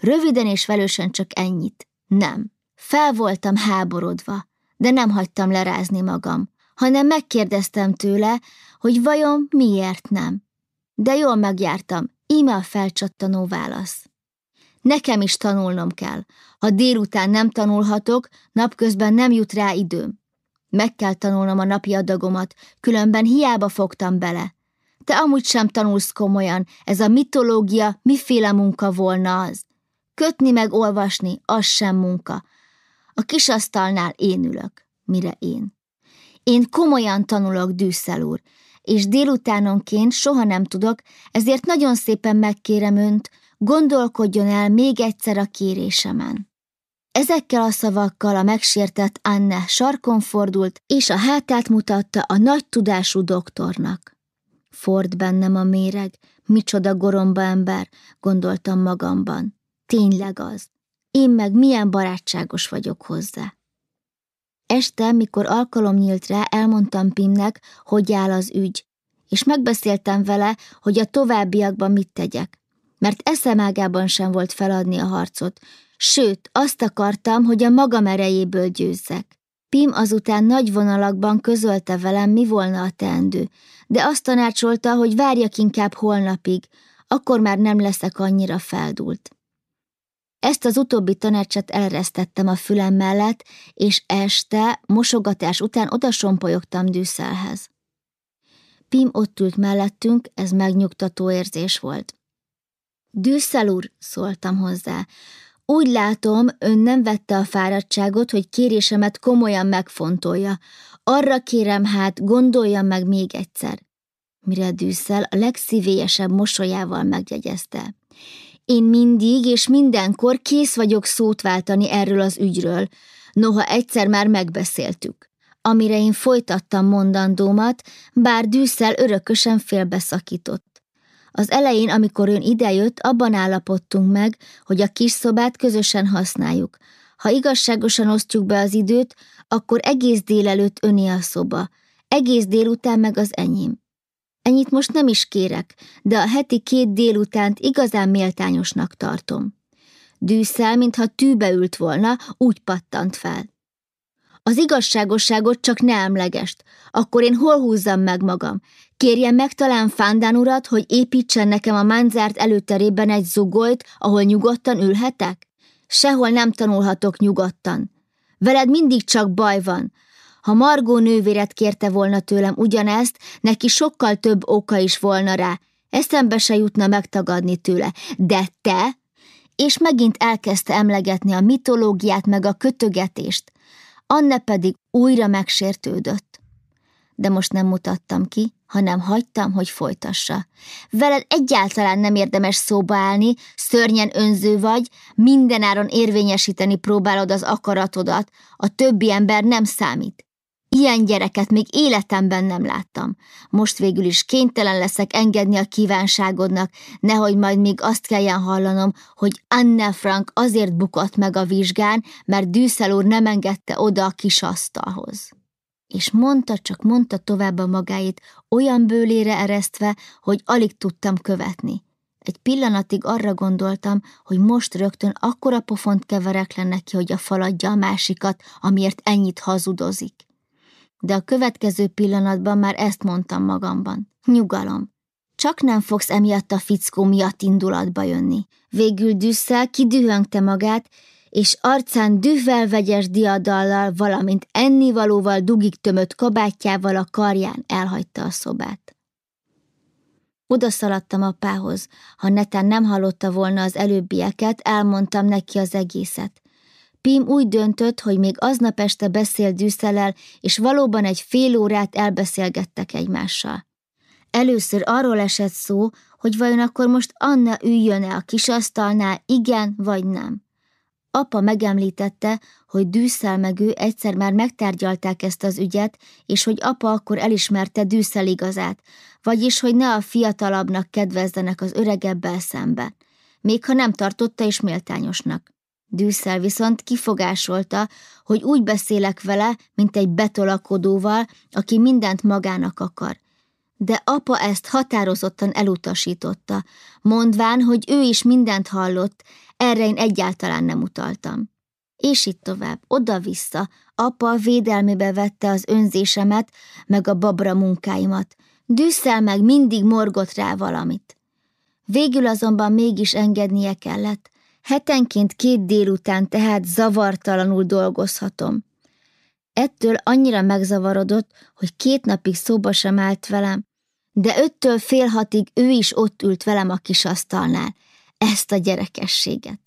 Röviden és velősen csak ennyit. Nem. Fel voltam háborodva, de nem hagytam lerázni magam, hanem megkérdeztem tőle, hogy vajon miért nem. De jól megjártam, íme a felcsattanó válasz. Nekem is tanulnom kell. Ha délután nem tanulhatok, napközben nem jut rá időm. Meg kell tanulnom a napi adagomat, különben hiába fogtam bele. Te amúgy sem tanulsz komolyan, ez a mitológia miféle munka volna az. Kötni meg olvasni, az sem munka. A kisasztalnál én ülök, mire én. Én komolyan tanulok, Dűszel úr, és délutánonként soha nem tudok, ezért nagyon szépen megkérem önt, gondolkodjon el még egyszer a kérésemen. Ezekkel a szavakkal a megsértett Anne sarkon fordult, és a hátát mutatta a nagy tudású doktornak. Ford bennem a méreg, micsoda goromba ember, gondoltam magamban. Tényleg az. Én meg milyen barátságos vagyok hozzá. Este, mikor alkalom nyílt rá, elmondtam Pimnek, hogy áll az ügy, és megbeszéltem vele, hogy a továbbiakban mit tegyek, mert eszemágában sem volt feladni a harcot, sőt, azt akartam, hogy a magam erejéből győzzek. Pim azután nagy vonalakban közölte velem, mi volna a teendő, de azt tanácsolta, hogy várjak inkább holnapig, akkor már nem leszek annyira feldult. Ezt az utóbbi tanácsot elresztettem a fülem mellett, és este, mosogatás után odasompolyogtam Dűszelhez. Pim ott ült mellettünk, ez megnyugtató érzés volt. Dűszel úr, szóltam hozzá, úgy látom, ön nem vette a fáradtságot, hogy kérésemet komolyan megfontolja. Arra kérem hát, gondolja meg még egyszer. Mire Dűszel a legszívélyesebb mosolyával megjegyezte. Én mindig és mindenkor kész vagyok szót váltani erről az ügyről, noha egyszer már megbeszéltük. Amire én folytattam mondandómat, bár Dűszel örökösen félbeszakított. Az elején, amikor ön idejött, abban állapodtunk meg, hogy a kis szobát közösen használjuk. Ha igazságosan osztjuk be az időt, akkor egész délelőtt öné a szoba, egész délután meg az enyém. Ennyit most nem is kérek, de a heti két délutánt igazán méltányosnak tartom. Dűszel, mintha tűbe ült volna, úgy pattant fel. Az igazságosságot csak ne emlegest, akkor én hol húzzam meg magam? Kérjem meg talán Fándán urat, hogy építsen nekem a manzárt előterében egy zugolt, ahol nyugodtan ülhetek? Sehol nem tanulhatok nyugodtan. Veled mindig csak baj van, ha Margó nővéret kérte volna tőlem ugyanezt, neki sokkal több oka is volna rá, eszembe se jutna megtagadni tőle. De te? És megint elkezdte emlegetni a mitológiát meg a kötögetést. Anne pedig újra megsértődött. De most nem mutattam ki, hanem hagytam, hogy folytassa. Veled egyáltalán nem érdemes szóba állni, szörnyen önző vagy, mindenáron érvényesíteni próbálod az akaratodat, a többi ember nem számít. Ilyen gyereket még életemben nem láttam. Most végül is kénytelen leszek engedni a kívánságodnak, nehogy majd még azt kelljen hallanom, hogy Anne Frank azért bukott meg a vizsgán, mert Dűszel úr nem engedte oda a kis asztalhoz. És mondta, csak mondta tovább a magáit, olyan bőlére eresztve, hogy alig tudtam követni. Egy pillanatig arra gondoltam, hogy most rögtön akkora pofont keverek le neki, hogy a faladja a másikat, amiért ennyit hazudozik de a következő pillanatban már ezt mondtam magamban. Nyugalom. Csak nem fogsz emiatt a fickó miatt indulatba jönni. Végül Düsszel kidühöngte magát, és arcán dühvel vegyes diadallal, valamint ennivalóval dugik tömött kabátjával a karján elhagyta a szobát. Oda szaladtam apához. Ha netán nem hallotta volna az előbbieket, elmondtam neki az egészet. Pim úgy döntött, hogy még aznap este beszélt Düsszelel, és valóban egy fél órát elbeszélgettek egymással. Először arról esett szó, hogy vajon akkor most Anna üljön-e a kisasztalnál, igen vagy nem. Apa megemlítette, hogy Düsszel meg ő egyszer már megtárgyalták ezt az ügyet, és hogy apa akkor elismerte Düsszel igazát, vagyis, hogy ne a fiatalabbnak kedvezzenek az öregebbel szemben, még ha nem tartotta is méltányosnak. Düsszel viszont kifogásolta, hogy úgy beszélek vele, mint egy betolakodóval, aki mindent magának akar. De apa ezt határozottan elutasította, mondván, hogy ő is mindent hallott, erre én egyáltalán nem utaltam. És itt tovább, oda-vissza, apa védelmébe vette az önzésemet, meg a babra munkáimat. Düsszel meg mindig morgott rá valamit. Végül azonban mégis engednie kellett, Hetenként két délután tehát zavartalanul dolgozhatom. Ettől annyira megzavarodott, hogy két napig szóba sem állt velem, de öttől fél hatig ő is ott ült velem a kis asztalnál. Ezt a gyerekességet.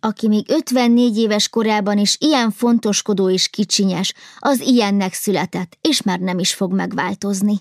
Aki még 54 éves korában is ilyen fontoskodó és kicsinyes, az ilyennek született, és már nem is fog megváltozni.